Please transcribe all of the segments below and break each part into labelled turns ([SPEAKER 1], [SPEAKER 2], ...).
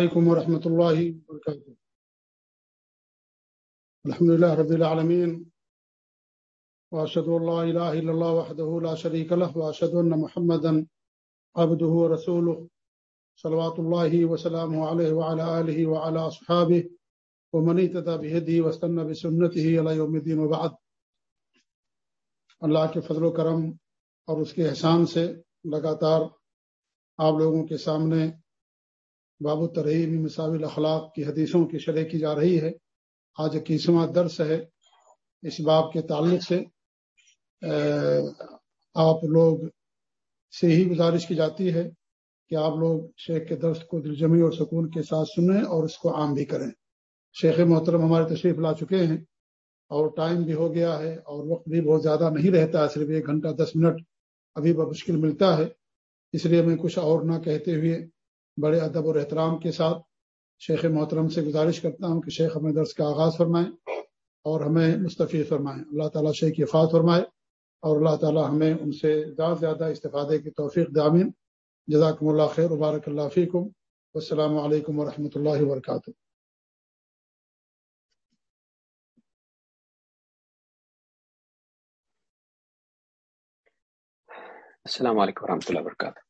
[SPEAKER 1] عليكم ورحمة الله وبركاته. الحمد لله رب العالمين، وأشهد أن لا إله إلا الله وحده لا شريك له، وأشهد أن محمدا عبده ورسوله. صلوات الله وسلامه عليه وعلى آله وعلى أصحابه، ومن اهتدى بهديه واستنى بسنته إلى يوم الدين وبعد. اللہ کے فضل و کرم اور اس کے احسان سے لگاتار آپ لوگوں کے سامنے باب ترہیم مساوی اخلاق کی حدیثوں کی شرح کی جا رہی ہے۔ آج اکیسواں درس ہے۔ اس باب کے تعلق سے آپ لوگ سے ہی گزارش کی جاتی ہے کہ آپ لوگ شیخ کے درس کو دلجمی اور سکون کے ساتھ سنیں اور اس کو عام بھی کریں۔ شیخ محترم ہمارے تشریف لا چکے ہیں اور ٹائم بھی ہو گیا ہے اور وقت بھی بہت زیادہ نہیں رہتا ہے، صرف ایک گھنٹہ دس منٹ ابھی بہت مشکل ملتا ہے۔ اس لیے میں کچھ اور نہ کہتے ہوئے بڑے ادب اور احترام کے ساتھ شیخ محترم سے گزارش کرتا ہوں کہ شیخ ہمیں درس کا آغاز فرمائیں اور ہمیں مستفید فرمائیں۔ اللہ تعالیٰ شیخ کی فات فرمائے اور اللہ تعالیٰ ہمیں ان سے زیادہ زیادہ استفادے کی توفیق دامین جزاکم اللہ خیر وبارک اللہ فیکم۔ السلام علیکم ورحمۃ اللہ وبرکاتہ۔
[SPEAKER 2] السلام علیکم ورحمۃ اللہ وبرکاتہ۔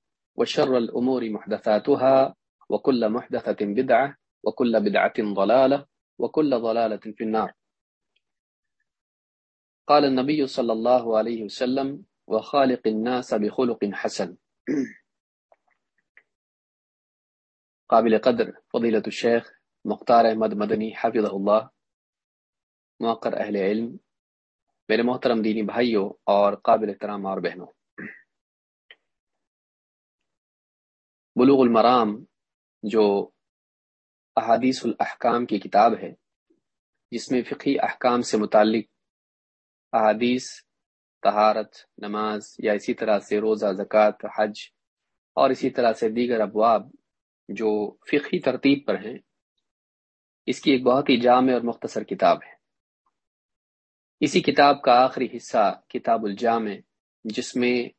[SPEAKER 2] وشر الأمور محدثاتها، وكل محدثة بدعة، وكل بدعة ضلالة، وكل ضلالة في النار. قال النبي صلى الله عليه وسلم وخالق الناس بخلق حسن. قابل قدر، فضيلة الشيخ مختار احمد مدنی حافظ اللہ موقر اہل علم. میرے محترم دینی بھائیوں اور قابل احترام اور بہنوں بلوغ المرام، جو احادیث الاحکام کی کتاب ہے، جس میں فقی احکام سے متعلق احادیث، طہارت، نماز یا اسی طرح سے روزہ، زکوٰۃ، حج اور اسی طرح سے دیگر ابواب جو فقی ترتیب پر ہیں، اس کی ایک بہت ہی جامع اور مختصر کتاب ہے۔ اسی کتاب کا آخری حصہ کتاب الجامع، جس میں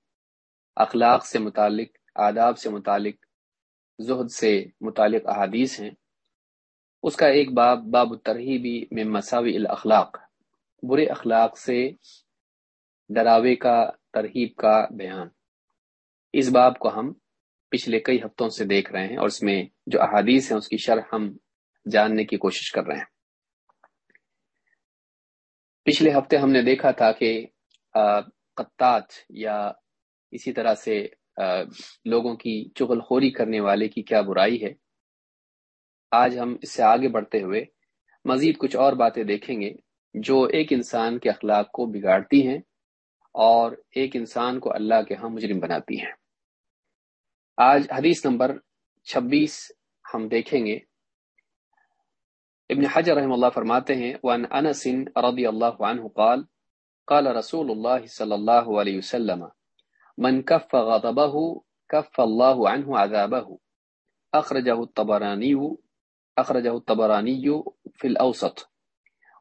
[SPEAKER 2] اخلاق سے متعلق آداب سے متعلق، زہد سے متعلق احادیث ہیں۔ اس کا ایک باب باب ترہیبی میں مساوی الاخلاق۔ برے اخلاق سے ڈراوے کا، ترہیب کا بیان۔ اس باب کو ہم پچھلے کئی ہفتوں سے دیکھ رہے ہیں اور اس میں جو احادیث ہیں، اس کی شرح ہم جاننے کی کوشش کر رہے ہیں۔ پچھلے ہفتے ہم نے دیکھا تھا کہ قطات یا اسی طرح سے لوگوں کی چغل خوری کرنے والے کی کیا برائی ہے؟ آج ہم اس سے آگے بڑھتے ہوئے مزید کچھ اور باتیں دیکھیں گے جو ایک انسان کے اخلاق کو بگاڑتی ہیں اور ایک انسان کو اللہ کے ہاں مجرم بناتی ہیں۔ آج حدیث نمبر چھبیس ہم دیکھیں گے۔ ابن حجر رحم اللہ فرماتے ہیں وان انس رضی اللہ عنہ قال قال رسول اللہ صلی اللہ علیہ وسلم من کف غضبه، کف اللہ عنہ عذابه. اخرجه الطبرانی اخرجه الطبرانی في الاوسط.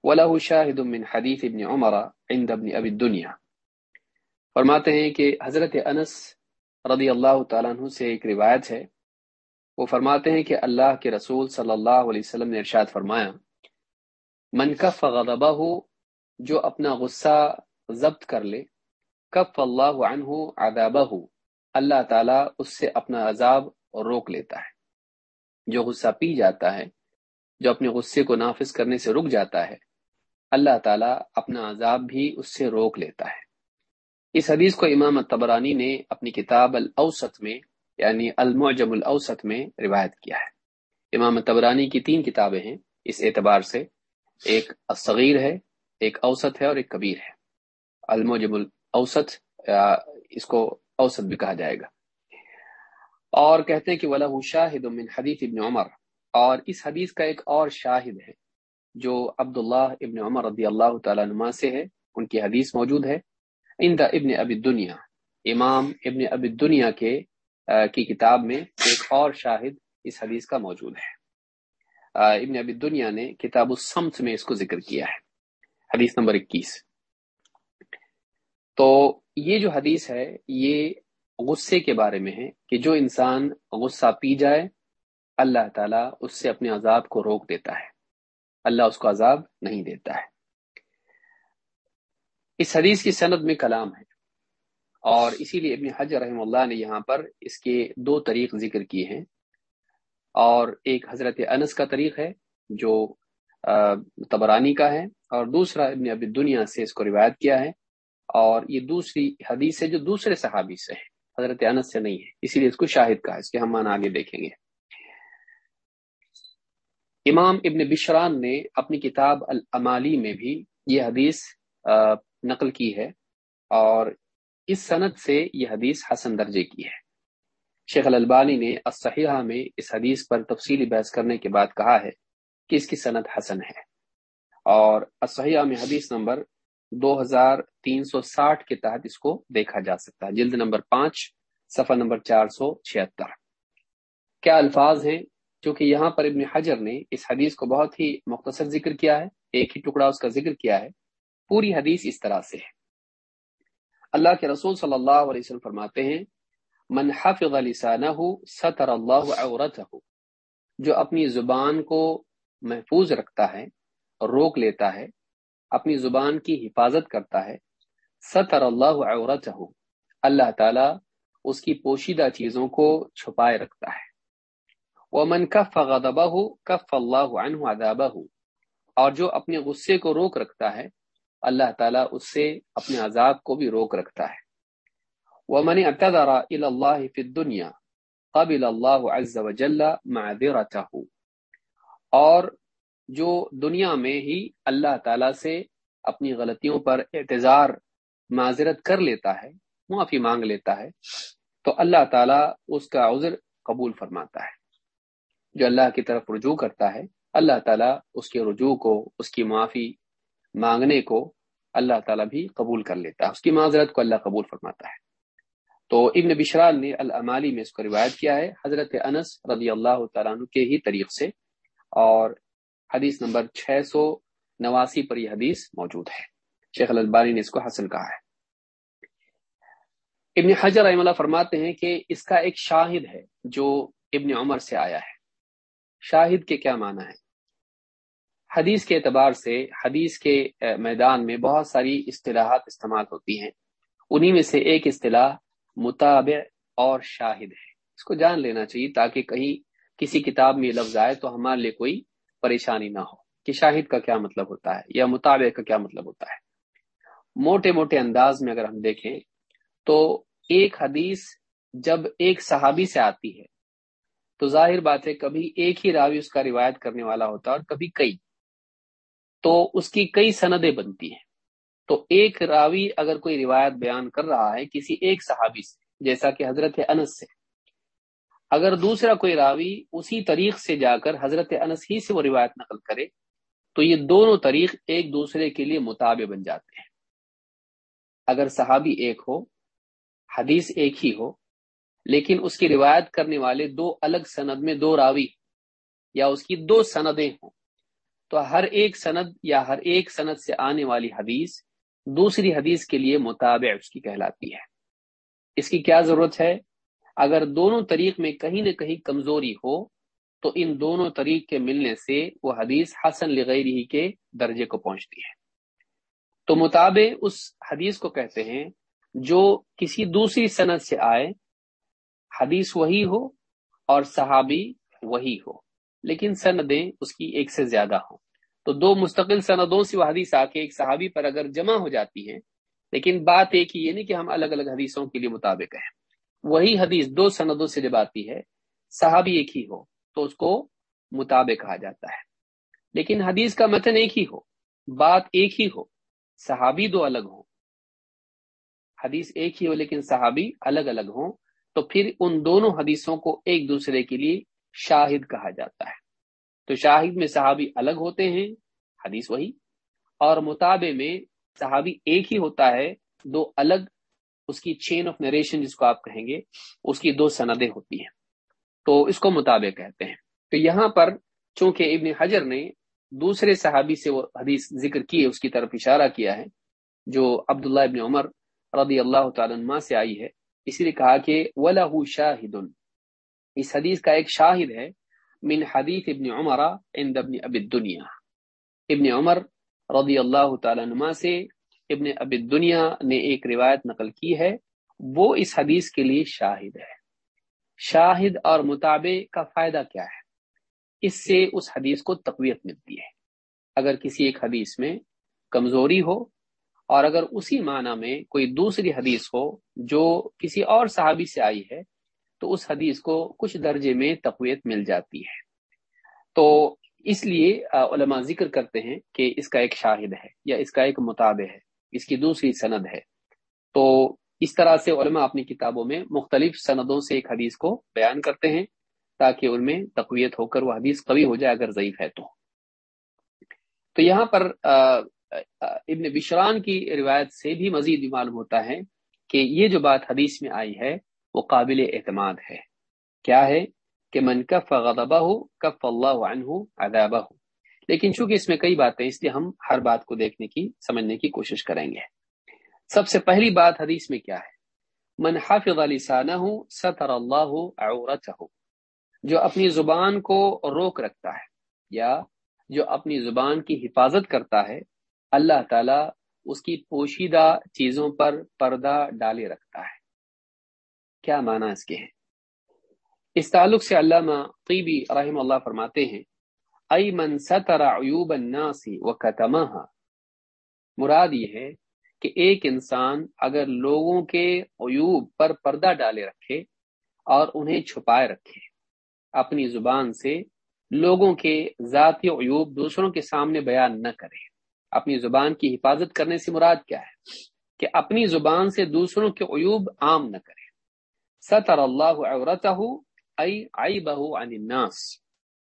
[SPEAKER 2] وله شاهد من حدیث ابن عمر عند ابن ابی الدنیا. فرماتے ہیں کہ حضرت انس رضی اللہ تعالیٰ عنہ سے ایک روایت ہے. وہ فرماتے ہیں کہ اللہ کے رسول صلی اللہ علیہ وسلم نے ارشاد فرمایا، من کف غضبہ ہو جو اپنا غصہ ضبط کر لے کف اللہ عنہ عذابہ۔ اللہ تعالیٰ اس سے اپنا عذاب روک لیتا ہے۔ جو غصہ پی جاتا ہے، جو اپنے غصے کو نافذ کرنے سے رک جاتا ہے، اللہ تعالیٰ اپنا عذاب بھی اس سے روک لیتا ہے۔ اس حدیث کو امام تبرانی نے اپنی کتاب الاوسط میں یعنی المعجم الاوسط میں روایت کیا ہے۔ امام تبرانی کی تین کتابیں ہیں۔ اس اعتبار سے ایک صغیر ہے، ایک اوسط ہے اور ایک کبیر ہے۔ المعجم الاوسط اس کو اوسط بھی کہا جائے گا۔ اور کہتے ہیں کہ ولا شاہد من حدیث ابن عمر۔ اور اس حدیث کا ایک اور شاہد ہے، جو عبداللہ ابن عمر رضی اللہ تعالیٰ نما سے ہے۔ ان کی حدیث موجود ہے۔ ان ابن ابی دنیا امام ابن ابی دنیا کے کی کتاب میں ایک اور شاہد اس حدیث کا موجود ہے۔ ابن ابی دنیا نے کتاب السمت میں اس کو ذکر کیا ہے۔ حدیث نمبر اکیس۔ تو یہ جو حدیث ہے، یہ غصے کے بارے میں ہے کہ جو انسان غصہ پی جائے، اللہ تعالیٰ اس سے اپنے عذاب کو روک دیتا ہے۔ اللہ اس کو عذاب نہیں دیتا ہے۔ اس حدیث کی صنعت میں کلام ہے۔ اور اسی لیے ابن حجر رحم اللہ نے یہاں پر اس کے دو طریق ذکر کیے ہیں۔ اور ایک حضرت انس کا طریق ہے، جو تبرانی کا ہے۔ اور دوسرا ابن ابی دنیا سے اس کو روایت کیا ہے۔ اور یہ دوسری حدیث ہے جو دوسرے صحابی سے ہے، حضرت انس سے نہیں ہے۔ اسی لیے اس کو شاہد کا ہے اس کے ہم آگے دیکھیں گے۔ امام ابن بشران نے اپنی کتاب العمالی میں بھی یہ حدیث نقل کی ہے اور اس صنعت سے یہ حدیث حسن درجے کی ہے۔ شیخ الالبانی نے الصحیحہ میں اس حدیث پر تفصیلی بحث کرنے کے بعد کہا ہے کہ اس کی صنعت حسن ہے۔ اور الصحیحہ میں حدیث نمبر دو ہزار تین سو ساٹھ کے تحت اس کو دیکھا جا سکتا ہے۔ جلد نمبر پانچ، صفحہ نمبر چار سو چھہتر۔ کیا الفاظ ہیں؟ چونکہ یہاں پر ابن حجر نے اس حدیث کو بہت ہی مختصر ذکر کیا ہے، ایک ہی ٹکڑا اس کا ذکر کیا ہے۔ پوری حدیث اس طرح سے ہے۔ اللہ کے رسول صلی اللہ علیہ وسلم فرماتے ہیں، من حفظ لسانہ ستر اللہ عورتہ جو اپنی زبان کو محفوظ رکھتا ہے، روک لیتا ہے اپنی زبان کی حفاظت کرتا ہے۔ ستر اللہ عورتہ اللہ تعالی اس کی پوشیدہ چیزوں کو چھپائے رکھتا ہے۔ وہ من کف غدبہ کف اللہ عنہ عذابہ اور جو اپنے غصے کو روک رکھتا ہے، اللہ تعالیٰ اس سے اپنے عذاب کو بھی روک رکھتا ہے۔ وہ من اعتذر الى اللہ فی الدنیا قبل اللہ عز وجل معذرتہ اور جو دنیا میں ہی اللہ تعالیٰ سے اپنی غلطیوں پر اعتذار، معذرت کر لیتا ہے، معافی مانگ لیتا ہے، تو اللہ تعالیٰ اس کا عذر قبول فرماتا ہے۔ جو اللہ کی طرف رجوع کرتا ہے، اللہ تعالیٰ اس کے رجوع کو، اس کی معافی مانگنے کو اللہ تعالیٰ بھی قبول کر لیتا ہے، اس کی معذرت کو اللہ قبول فرماتا ہے۔ تو ابن بشرال نے العمالی میں اس کو روایت کیا ہے، حضرت انس رضی اللہ تعالیٰ عنہ کے ہی طریق سے اور حدیث نمبر چھ سو نواسی پر یہ حدیث موجود ہے۔ شیخ البانی نے اس کو حسن کہا ہے۔ ابن حجر رحم اللہ فرماتے ہیں کہ اس کا ایک شاہد ہے جو ابن عمر سے آیا ہے۔ شاہد کے کیا معنی ہے حدیث کے اعتبار سے حدیث کے میدان میں بہت ساری اصطلاحات استعمال ہوتی ہیں۔ انہی میں سے ایک اصطلاح مطابع اور شاہد ہے۔ اس کو جان لینا چاہیے تاکہ کہیں کسی کتاب میں لفظ آئے تو ہمارے لیے کوئی پریشانی نہ ہو، کہ شاہد کا کیا مطلب ہوتا ہے یا مطابع کا کیا مطلب ہوتا ہے۔ موٹے موٹے انداز میں اگر ہم دیکھیں تو ایک حدیث جب ایک صحابی سے آتی ہے، تو ظاہر بات ہے کبھی ایک ہی راوی اس کا روایت کرنے والا ہوتا ہے اور کبھی کئی۔ تو اس کی کئی سندیں بنتی ہیں۔ تو ایک راوی اگر کوئی روایت بیان کر رہا ہے کسی ایک صحابی سے، جیسا کہ حضرت انس سے اگر دوسرا کوئی راوی اسی طریق سے جا کر حضرت انس ہی سے وہ روایت نقل کرے، تو یہ دونوں طریق ایک دوسرے کے لیے مطابع بن جاتے ہیں۔ اگر صحابی ایک ہو، حدیث ایک ہی ہو، لیکن اس کی روایت کرنے والے دو الگ سند میں دو راوی یا اس کی دو سندیں ہوں، تو ہر ایک سند یا ہر ایک سند سے آنے والی حدیث دوسری حدیث کے لیے مطابع اس کی کہلاتی ہے۔ اس کی کیا ضرورت ہے؟ اگر دونوں طریق میں کہیں نہ کہیں کمزوری ہو، تو ان دونوں طریق کے ملنے سے وہ حدیث حسن لغیری کے درجے کو پہنچتی ہے۔ تو مطابع اس حدیث کو کہتے ہیں، جو کسی دوسری صنعت سے آئے، حدیث وہی ہو اور صحابی وہی ہو، لیکن سندیں اس کی ایک سے زیادہ ہوں۔ تو دو مستقل سندوں سے وہ حدیث آ کے ایک صحابی پر اگر جمع ہو جاتی ہے لیکن بات ایک ہی یہ نہیں کہ ہم الگ الگ حدیثوں کے لیے مطابق ہیں۔ وہی حدیث دو سندوں سے جب آتی ہے، صحابی ایک ہی ہو تو اس کو مطابق کہا جاتا ہے۔ لیکن حدیث کا متن ایک ہی ہو، بات ایک ہی ہو، صحابی دو الگ ہوں۔ حدیث ایک ہی ہو لیکن صحابی الگ الگ ہوں، تو پھر ان دونوں حدیثوں کو ایک دوسرے کے لیے شاہد کہا جاتا ہے۔ تو شاہد میں صحابی الگ ہوتے ہیں، حدیث وہی۔ اور مطابع میں صحابی ایک ہی ہوتا ہے، دو الگ اس کی چین آف نریشن جس کو آپ کہیں گے، اس کی دو سندیں ہوتی ہیں۔ تو اس کو مطابع کہتے ہیں۔ تو یہاں پر چونکہ ابن حجر نے دوسرے صحابی سے وہ حدیث ذکر کی، اس کی طرف اشارہ کیا ہے، جو عبداللہ ابن عمر رضی اللہ تعالیٰ عنہ سے آئی ہے، اسی لیے کہا کہ وَلَهُ شَاهِدٌ۔ اس حدیث کا ایک شاہد ہے، من حدیث ابن عمر عند ابن اب الدنیا ابن عمر رضی اللہ تعالیٰ عنہ سے ابن اب الدنیا نے ایک روایت نقل کی ہے۔ وہ اس حدیث کے لیے شاہد ہے۔ شاہد اور مطابع کا فائدہ کیا ہے؟ اس سے اس حدیث کو تقویت ملتی ہے۔ اگر کسی ایک حدیث میں کمزوری ہو اور اگر اسی معنی میں کوئی دوسری حدیث ہو جو کسی اور صحابی سے آئی ہے، تو اس حدیث کو کچھ درجے میں تقویت مل جاتی ہے۔ تو اس لیے علماء ذکر کرتے ہیں کہ اس کا ایک شاہد ہے یا اس کا ایک مطابع ہے۔ اس کی دوسری سند ہے۔ تو اس طرح سے علماء اپنی کتابوں میں مختلف سندوں سے ایک حدیث کو بیان کرتے ہیں تاکہ ان میں تقویت ہو کر وہ حدیث قوی ہو جائے اگر ضعیف ہے تو۔ تو یہاں پر ابن بشران کی روایت سے بھی مزید بھی معلوم ہوتا ہے کہ یہ جو بات حدیث میں آئی ہے، وہ قابل اعتماد ہے۔ کیا ہے؟ کہ من کف غضبہ ہو کف اللہ عنہ عذابہ۔ ہو لیکن چونکہ اس میں کئی باتیں، اس لیے ہم ہر بات کو دیکھنے کی، سمجھنے کی کوشش کریں گے۔ سب سے پہلی بات حدیث میں کیا ہے؟ من حافظ لسانہ ستر اللہ عورتہ جو اپنی زبان کو روک رکھتا ہے یا جو اپنی زبان کی حفاظت کرتا ہے، اللہ تعالی اس کی پوشیدہ چیزوں پر پردہ ڈالے رکھتا ہے۔ کیا معنی اس کے ہیں؟ اس تعلق سے علامہ طیبی رحم اللہ فرماتے ہیں ای من ستر عیوب الناس وکتمہا مراد یہ ہے کہ ایک انسان اگر لوگوں کے عیوب پر پردہ ڈالے رکھے اور انہیں چھپائے رکھے۔ اپنی زبان سے لوگوں کے ذاتی عیوب دوسروں کے سامنے بیان نہ کرے۔ اپنی زبان کی حفاظت کرنے سے مراد کیا ہے؟ کہ اپنی زبان سے دوسروں کے عیوب عام نہ کرے۔ ستر اللہ عورتہ ای عیبہ عن الناس۔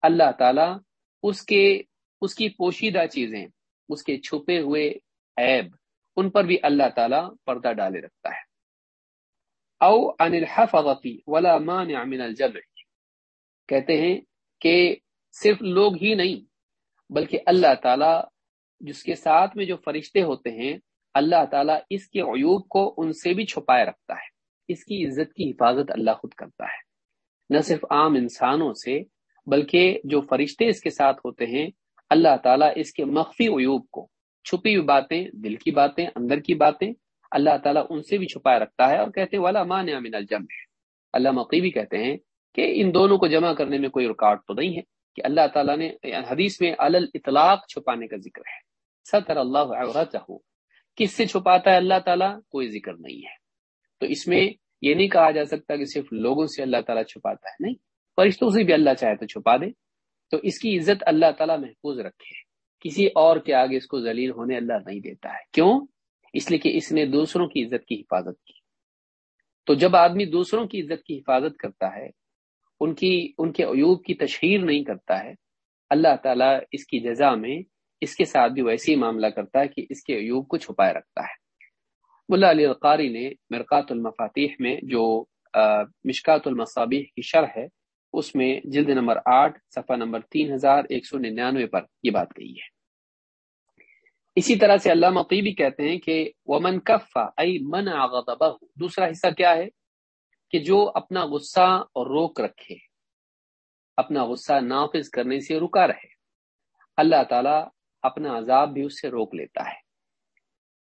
[SPEAKER 2] اللہ تعالی اس کے، اس کی پوشیدہ چیزیں، اس کے چھپے ہوئے عیب، ان پر بھی اللہ تعالی پردہ ڈالے رکھتا ہے۔ او عن الحفظتی ولا مانع من الجمع۔ کہتے ہیں کہ صرف لوگ ہی نہیں، بلکہ اللہ تعالی، جس کے ساتھ میں جو فرشتے ہوتے ہیں، اللہ تعالیٰ اس کے عیوب کو ان سے بھی چھپائے رکھتا ہے۔ اس کی عزت کی حفاظت اللہ خود کرتا ہے۔ نہ صرف عام انسانوں سے بلکہ جو فرشتے اس کے ساتھ ہوتے ہیں، اللہ تعالیٰ اس کے مخفی عیوب کو، چھپی ہوئی باتیں، دل کی باتیں، اندر کی باتیں، اللہ تعالیٰ ان سے بھی چھپائے رکھتا ہے اور کہتے والا مان من الجم اللہ مقیبی کہتے ہیں کہ ان دونوں کو جمع کرنے میں کوئی رکاوٹ تو نہیں ہے کہ اللہ تعالیٰ نے حدیث میں الل اطلاق چھپانے کا ذکر ہے۔ ستر اللہ کس سے چھپاتا ہے اللہ تعالیٰ؟ کوئی ذکر نہیں ہے۔ تو اس میں یہ نہیں کہا جا سکتا کہ صرف لوگوں سے اللہ تعالیٰ چھپاتا ہے، نہیں۔ فرشتوں سے بھی اللہ چاہے تو چھپا دے۔ تو اس کی عزت اللہ تعالیٰ محفوظ رکھے۔ کسی اور کے آگے اس کو ذلیل ہونے اللہ نہیں دیتا ہے۔ کیوں؟ اس لیے کہ اس نے دوسروں کی عزت کی حفاظت کی۔ تو جب آدمی دوسروں کی عزت کی حفاظت کرتا ہے، ان کی، ان کے عیوب کی تشہیر نہیں کرتا ہے، اللہ تعالیٰ اس کی جزا میں اس کے ساتھ بھی ویسے ہی معاملہ کرتا ہے کہ اس کے عیوب کو چھپائے رکھتا ہے۔ ملا علی القاری نے مرکات المفاتیح میں جو مشکات المصابیح کی شرح ہے اس میں جلد نمبر آٹھ، صفحہ نمبر تین ہزار ایک سو ننانوے پر یہ بات کہی ہے۔ اسی طرح سے اللہ مقیبی کہتے ہیں کہ ومن کفا ای من غضبہ دوسرا حصہ کیا ہے؟ کہ جو اپنا غصہ روک رکھے، اپنا غصہ نافذ کرنے سے رکا رہے۔ اللہ تعالی اپنا عذاب بھی اس سے روک لیتا ہے۔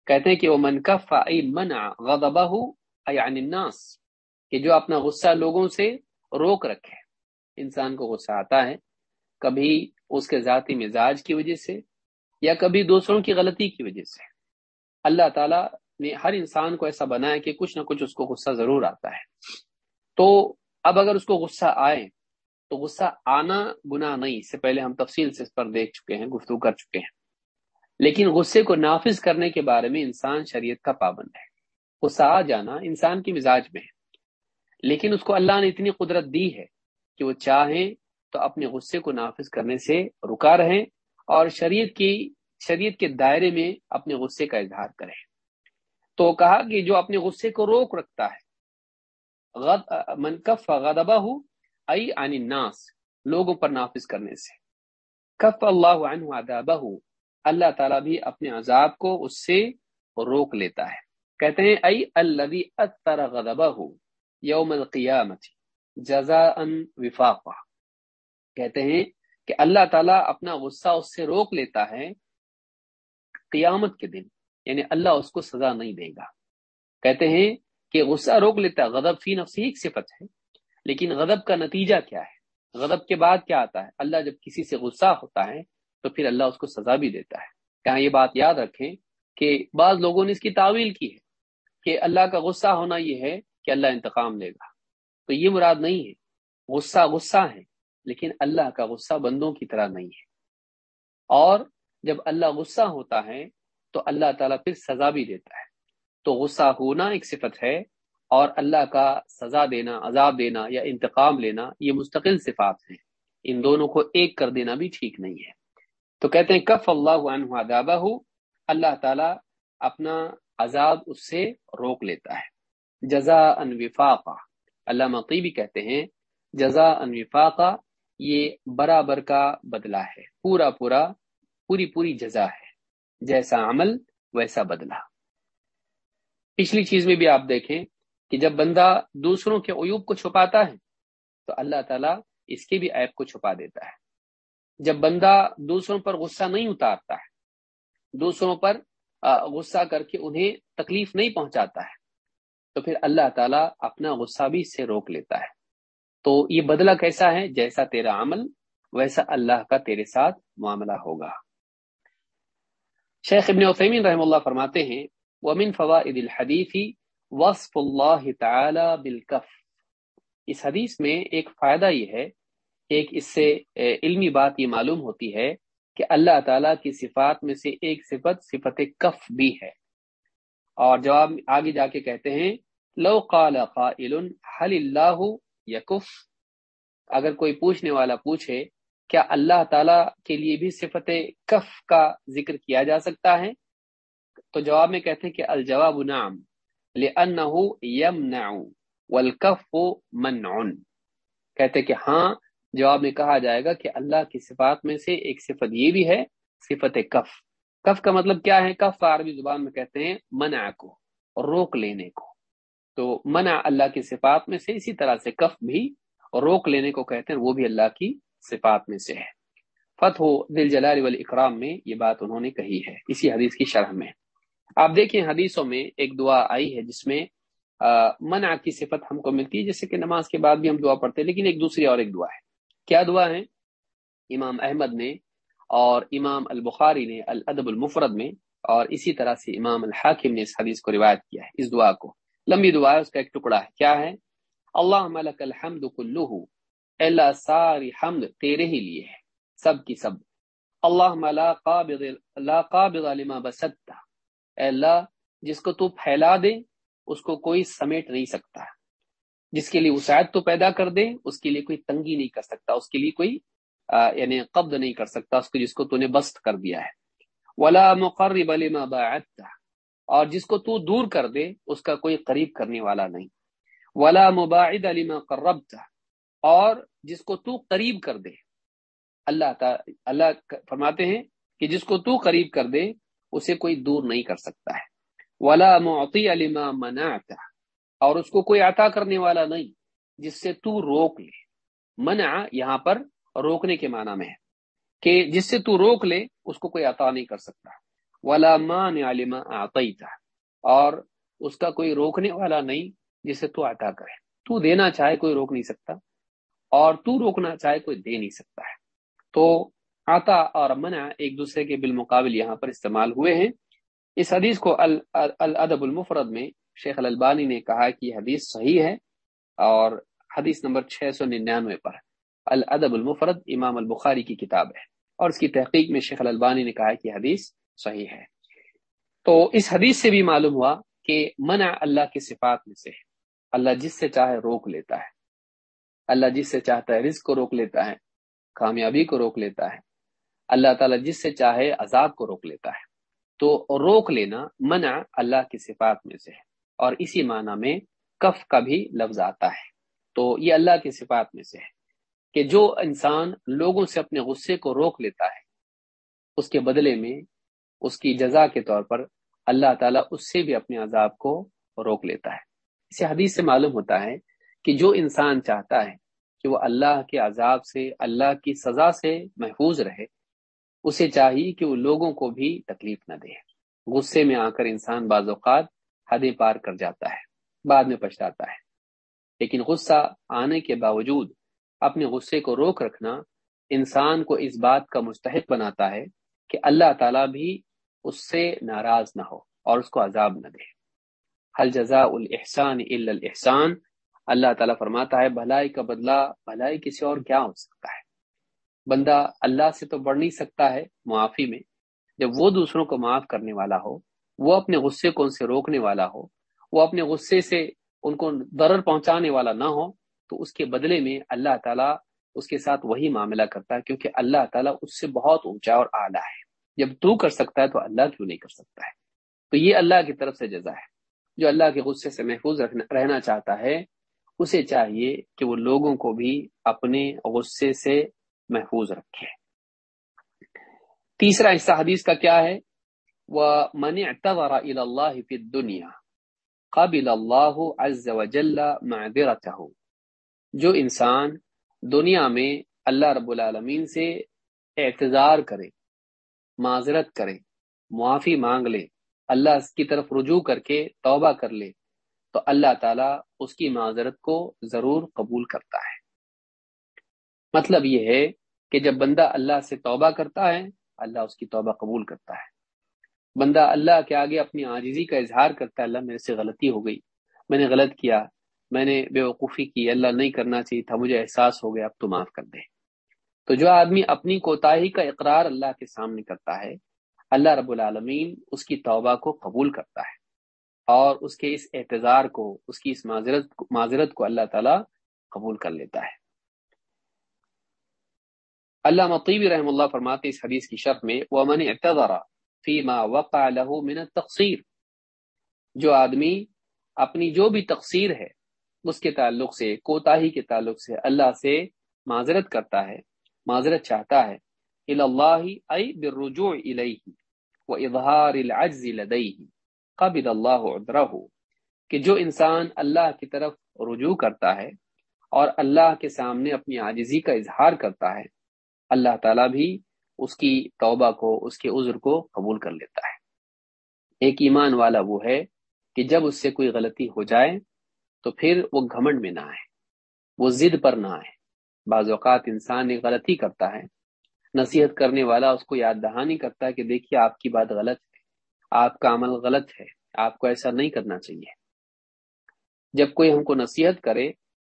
[SPEAKER 2] کہتے ہیں کہ وہ من کفا ای منع غضبہ یعنی الناس، کہ جو اپنا غصہ لوگوں سے روک رکھے۔ انسان کو غصہ آتا ہے، کبھی اس کے ذاتی مزاج کی وجہ سے یا کبھی دوسروں کی غلطی کی وجہ سے۔ اللہ تعالیٰ نے ہر انسان کو ایسا بنایا کہ کچھ نہ کچھ اس کو غصہ ضرور آتا ہے۔ تو اب اگر اس کو غصہ آئے، تو غصہ آنا گناہ نہیں، اس سے پہلے ہم تفصیل سے اس پر دیکھ چکے ہیں، گفتگو کر چکے ہیں۔ لیکن غصے کو نافذ کرنے کے بارے میں انسان شریعت کا پابند ہے۔ غصہ آ جانا انسان کی مزاج میں ہے، لیکن اس کو اللہ نے اتنی قدرت دی ہے کہ وہ چاہیں تو اپنے غصے کو نافذ کرنے سے رکا رہیں اور شریعت کی، شریعت کے دائرے میں اپنے غصے کا اظہار کریں۔ تو کہا کہ جو اپنے غصے کو روک رکھتا ہے، غد منکف غدبہ ائی عن الناس، لوگوں پر نافذ کرنے سے۔ کف اللہ عنہ عذابہ اللہ تعالیٰ بھی اپنے عذاب کو اس سے روک لیتا ہے۔ کہتے ہیں ائی الذی اثر غضبہ یوم القیامت۔ جزاء وفاقا۔ کہتے ہیں کہ اللہ تعالیٰ اپنا غصہ اس سے روک لیتا ہے قیامت کے دن یعنی اللہ اس کو سزا نہیں دے گا۔ کہتے ہیں کہ غصہ روک لیتا ہے، غضب فی نفسی ایک صفت ہے، لیکن غضب کا نتیجہ کیا ہے؟ غضب کے بعد کیا آتا ہے؟ اللہ جب کسی سے غصہ ہوتا ہے تو پھر اللہ اس کو سزا بھی دیتا ہے۔ کہاں یہ بات یاد رکھیں کہ بعض لوگوں نے اس کی تعویل کی ہے کہ اللہ کا غصہ ہونا یہ ہے کہ اللہ انتقام لے گا۔ تو یہ مراد نہیں ہے۔ غصہ غصہ ہے، لیکن اللہ کا غصہ بندوں کی طرح نہیں ہے۔ اور جب اللہ غصہ ہوتا ہے، تو اللہ تعالیٰ پھر سزا بھی دیتا ہے۔ تو غصہ ہونا ایک صفت ہے، اور اللہ کا سزا دینا، عذاب دینا یا انتقام لینا، یہ مستقل صفات ہیں۔ ان دونوں کو ایک کر دینا بھی ٹھیک نہیں ہے۔ تو کہتے ہیں، کف اللہ عنہ عذابہ اللہ تعالیٰ اپنا عذاب اس سے روک لیتا ہے۔ جزا ان وفاقہ اللہ مقیبی کہتے ہیں جزا ان وفاقہ یہ برابر کا بدلہ ہے، پورا پورا، پوری پوری جزا ہے، جیسا عمل، ویسا بدلہ۔ پچھلی چیز میں بھی آپ دیکھیں کہ جب بندہ دوسروں کے عیوب کو چھپاتا ہے، تو اللہ تعالیٰ اس کے بھی عیب کو چھپا دیتا ہے۔ جب بندہ دوسروں پر غصہ نہیں اتارتا ہے، دوسروں پر غصہ کر کے انہیں تکلیف نہیں پہنچاتا ہے تو پھر اللہ تعالیٰ اپنا غصہ بھی اس سے روک لیتا ہے۔ تو یہ بدلہ کیسا ہے؟ جیسا تیرا عمل، ویسا اللہ کا تیرے ساتھ معاملہ ہوگا۔ شیخ ابن عثیمین رحم اللہ فرماتے ہیں، ومن فوائد الحدیث وصف اللہ تعالی بالکف اس حدیث میں ایک فائدہ یہ ہے، ایک اس سے علمی بات یہ معلوم ہوتی ہے کہ اللہ تعالیٰ کی صفات میں سے ایک صفت صفت کف بھی ہے۔ اور جواب آگے جا کے کہتے ہیں لو قال قائل حل اللہ یکف؟ اگر کوئی پوچھنے والا پوچھے، کیا اللہ تعالیٰ کے لیے بھی صفت کف کا ذکر کیا جا سکتا ہے؟ تو جواب میں کہتے ہیں کہ الجواب نعم، لأنه يمنع والکف منع۔ کہتے کہ ہاں جواب میں کہا جائے گا کہ اللہ کی صفات میں سے ایک صفت یہ بھی ہے، صفت کف۔ کف کا مطلب کیا ہے؟ کف عربی زبان میں کہتے ہیں منع کو، روک لینے کو۔ تو منع اللہ کی صفات میں سے اسی طرح سے کف بھی روک لینے کو کہتے ہیں وہ بھی اللہ کی صفات میں سے ہے۔ فتح دل جلال والاکرام میں یہ بات انہوں نے کہی ہے، اسی حدیث کی شرح میں۔ آپ دیکھیں حدیثوں میں ایک دعا آئی ہے جس میں منع کی صفت ہم کو ملتی ہے، جیسے کہ نماز کے بعد بھی ہم دعا پڑھتے ہیں، لیکن ایک دوسری اور ایک دعا ہے۔ کیا دعا ہے؟ امام احمد نے اور امام البخاری نے الادب المفرد میں اور اسی طرح سے امام الحاکم نے اس حدیث کو روایت کیا ہے، اس دعا کو۔ لمبی دعا ہے، اس کا ایک ٹکڑا ہے۔ کیا ہے؟ اللہ ملک الحمد کلو اللہ، ساری حمد تیرے ہی لیے ہے، سب کی سب۔ اللہ لا قابض لا قابض لما بسطتا اے اللہ، جس کو تو پھیلا دے، اس کو کوئی سمیٹ نہیں سکتا۔ جس کے لیے وسعت تو پیدا کر دے، اس کے لیے کوئی تنگی نہیں کر سکتا۔ اس کے لیے کوئی یعنی قبض نہیں کر سکتا۔ اس کو جس کو تو نے بست کر دیا ہے۔ ولا مقرب لما باعدت۔ اور جس کو تو دور کر دے، اس کا کوئی قریب کرنے والا نہیں۔ ولا مباعد لما قربت اور جس کو تو قریب کر دے۔ اللہ تعالی اللہ فرماتے ہیں کہ جس کو تو قریب کر دے، اسے کوئی دور نہیں کر سکتا ہے۔ ولا معطی لما منعت اور اس کو کوئی عطا کرنے والا نہیں، جس سے تو روک لے۔ منع یہاں پر روکنے کے معنی میں ہے کہ جس سے تو روک لے، اس کو کوئی عطا نہیں کر سکتا۔ ولا مانع لما اعطیت اور اس کا کوئی روکنے والا نہیں جس سے تو عطا کرے۔ تو دینا چاہے کوئی روک نہیں سکتا، اور تو روکنا چاہے کوئی دے نہیں سکتا ہے۔ تو عطا اور منع ایک دوسرے کے بالمقابل یہاں پر استعمال ہوئے ہیں۔ اس حدیث کو الادب المفرد میں شیخ الالبانی نے کہا کہ حدیث صحیح ہے، اور حدیث نمبر 699 پر الادب المفرد امام البخاری کی کتاب ہے۔ اور اس کی تحقیق میں شیخ الالبانی نے کہا کہ حدیث صحیح ہے۔ تو اس حدیث سے بھی معلوم ہوا کہ منع اللہ کی صفات میں سے ہے۔ اللہ جس سے چاہے روک لیتا ہے۔ اللہ جس سے چاہتا ہے رزق کو روک لیتا ہے، کامیابی کو روک لیتا ہے۔ اللہ تعالیٰ جس سے چاہے عذاب کو روک لیتا ہے۔ تو روک لینا منع اللہ کی صفات میں سے ہے۔ اور اسی معنی میں کف کا بھی لفظ آتا ہے۔ تو یہ اللہ کی صفات میں سے ہے کہ جو انسان لوگوں سے اپنے غصے کو روک لیتا ہے، اس کے بدلے میں اس کی جزا کے طور پر اللہ تعالیٰ اس سے بھی اپنے عذاب کو روک لیتا ہے۔ اسے حدیث سے معلوم ہوتا ہے کہ جو انسان چاہتا ہے کہ وہ اللہ کے عذاب سے، اللہ کی سزا سے محفوظ رہے، اسے چاہیے کہ وہ لوگوں کو بھی تکلیف نہ دے۔ غصے میں آ کر انسان بعض اوقات حدیں پار کر جاتا ہے، بعد میں پچھتاتا ہے۔ لیکن غصہ آنے کے باوجود اپنے غصے کو روک رکھنا انسان کو اس بات کا مستحق بناتا ہے کہ اللہ تعالیٰ بھی اس سے ناراض نہ ہو اور اس کو عذاب نہ دے۔ حل جزا الحسان الحسان اللہ تعالیٰ فرماتا ہے، بھلائی کا بدلہ، بھلائی کسی اور کیا ہو سکتا ہے؟ بندہ اللہ سے تو بڑھ نہیں سکتا ہے معافی میں۔ جب وہ دوسروں کو معاف کرنے والا ہو، وہ اپنے غصے کو ان سے روکنے والا ہو، وہ اپنے غصے سے ان کو درر پہنچانے والا نہ ہو، تو اس کے بدلے میں اللہ تعالیٰ اس کے ساتھ وہی معاملہ کرتا ہے، کیونکہ اللہ تعالیٰ اس سے بہت اونچا اور اعلیٰ ہے۔ جب تو کر سکتا ہے تو اللہ کیوں نہیں کر سکتا ہے؟ تو یہ اللہ کی طرف سے جزا ہے۔ جو اللہ کے غصے سے محفوظ رہنا چاہتا ہے، اسے چاہیے کہ وہ لوگوں کو بھی اپنے غصے سے محفوظ رکھے۔ تیسرا حصہ حدیث کا کیا ہے؟ وہ من اعتذر الى اللہ فی الدنیا قبل اللہ عز وجل معذرته جو انسان دنیا میں اللہ رب العالمین سے اعتذار کرے معذرت کرے، معافی مانگ لے، اللہ کی طرف رجوع کر کے توبہ کر لے۔ تو اللہ تعالیٰ اس کی معذرت کو ضرور قبول کرتا ہے۔ مطلب یہ ہے کہ جب بندہ اللہ سے توبہ کرتا ہے، اللہ اس کی توبہ قبول کرتا ہے۔ بندہ اللہ کے آگے اپنی عاجزی کا اظہار کرتا ہے، اللہ میرے سے غلطی ہو گئی، میں نے غلط کیا، میں نے بے وقوفی کی، اللہ نہیں کرنا چاہیے تھا، مجھے احساس ہو گیا، اب تو معاف کر دے۔ تو جو آدمی اپنی کوتاہی کا اقرار اللہ کے سامنے کرتا ہے، اللہ رب العالمین اس کی توبہ کو قبول کرتا ہے اور اس کے اس اعتظار کو، اس کی اس معذرت معذرت کو اللہ تعالیٰ قبول کر لیتا ہے۔ اللہ مطیب رحم اللہ فرماتے اس حدیث کی شرط میں وہ من اعتذر فیما وقع له من التقصیر۔ جو آدمی اپنی جو بھی تقصیر ہے، اس کے تعلق سے، کوتاہی کے تعلق سے اللہ سے معذرت کرتا ہے معذرت چاہتا ہے اللہ ای بالرجوع الیہ و اظہار العجز لدیہ قبل اللہ عذرہ۔ کہ جو انسان اللہ کی طرف رجوع کرتا ہے اور اللہ کے سامنے اپنی عاجزی کا اظہار کرتا ہے، اللہ تعالیٰ بھی اس کی توبہ کو، اس کے عذر کو قبول کر لیتا ہے۔ ایک ایمان والا وہ ہے کہ جب اس سے کوئی غلطی ہو جائے تو پھر وہ گھمنڈ میں نہ آئے، وہ ضد پر نہ آئے۔ بعض اوقات انسان ایک غلطی کرتا ہے۔ نصیحت کرنے والا اس کو یاد دہانی کرتا ہے کہ دیکھیے آپ کی بات غلط ہے، آپ کا عمل غلط ہے، آپ کو ایسا نہیں کرنا چاہیے۔ جب کوئی ہم کو نصیحت کرے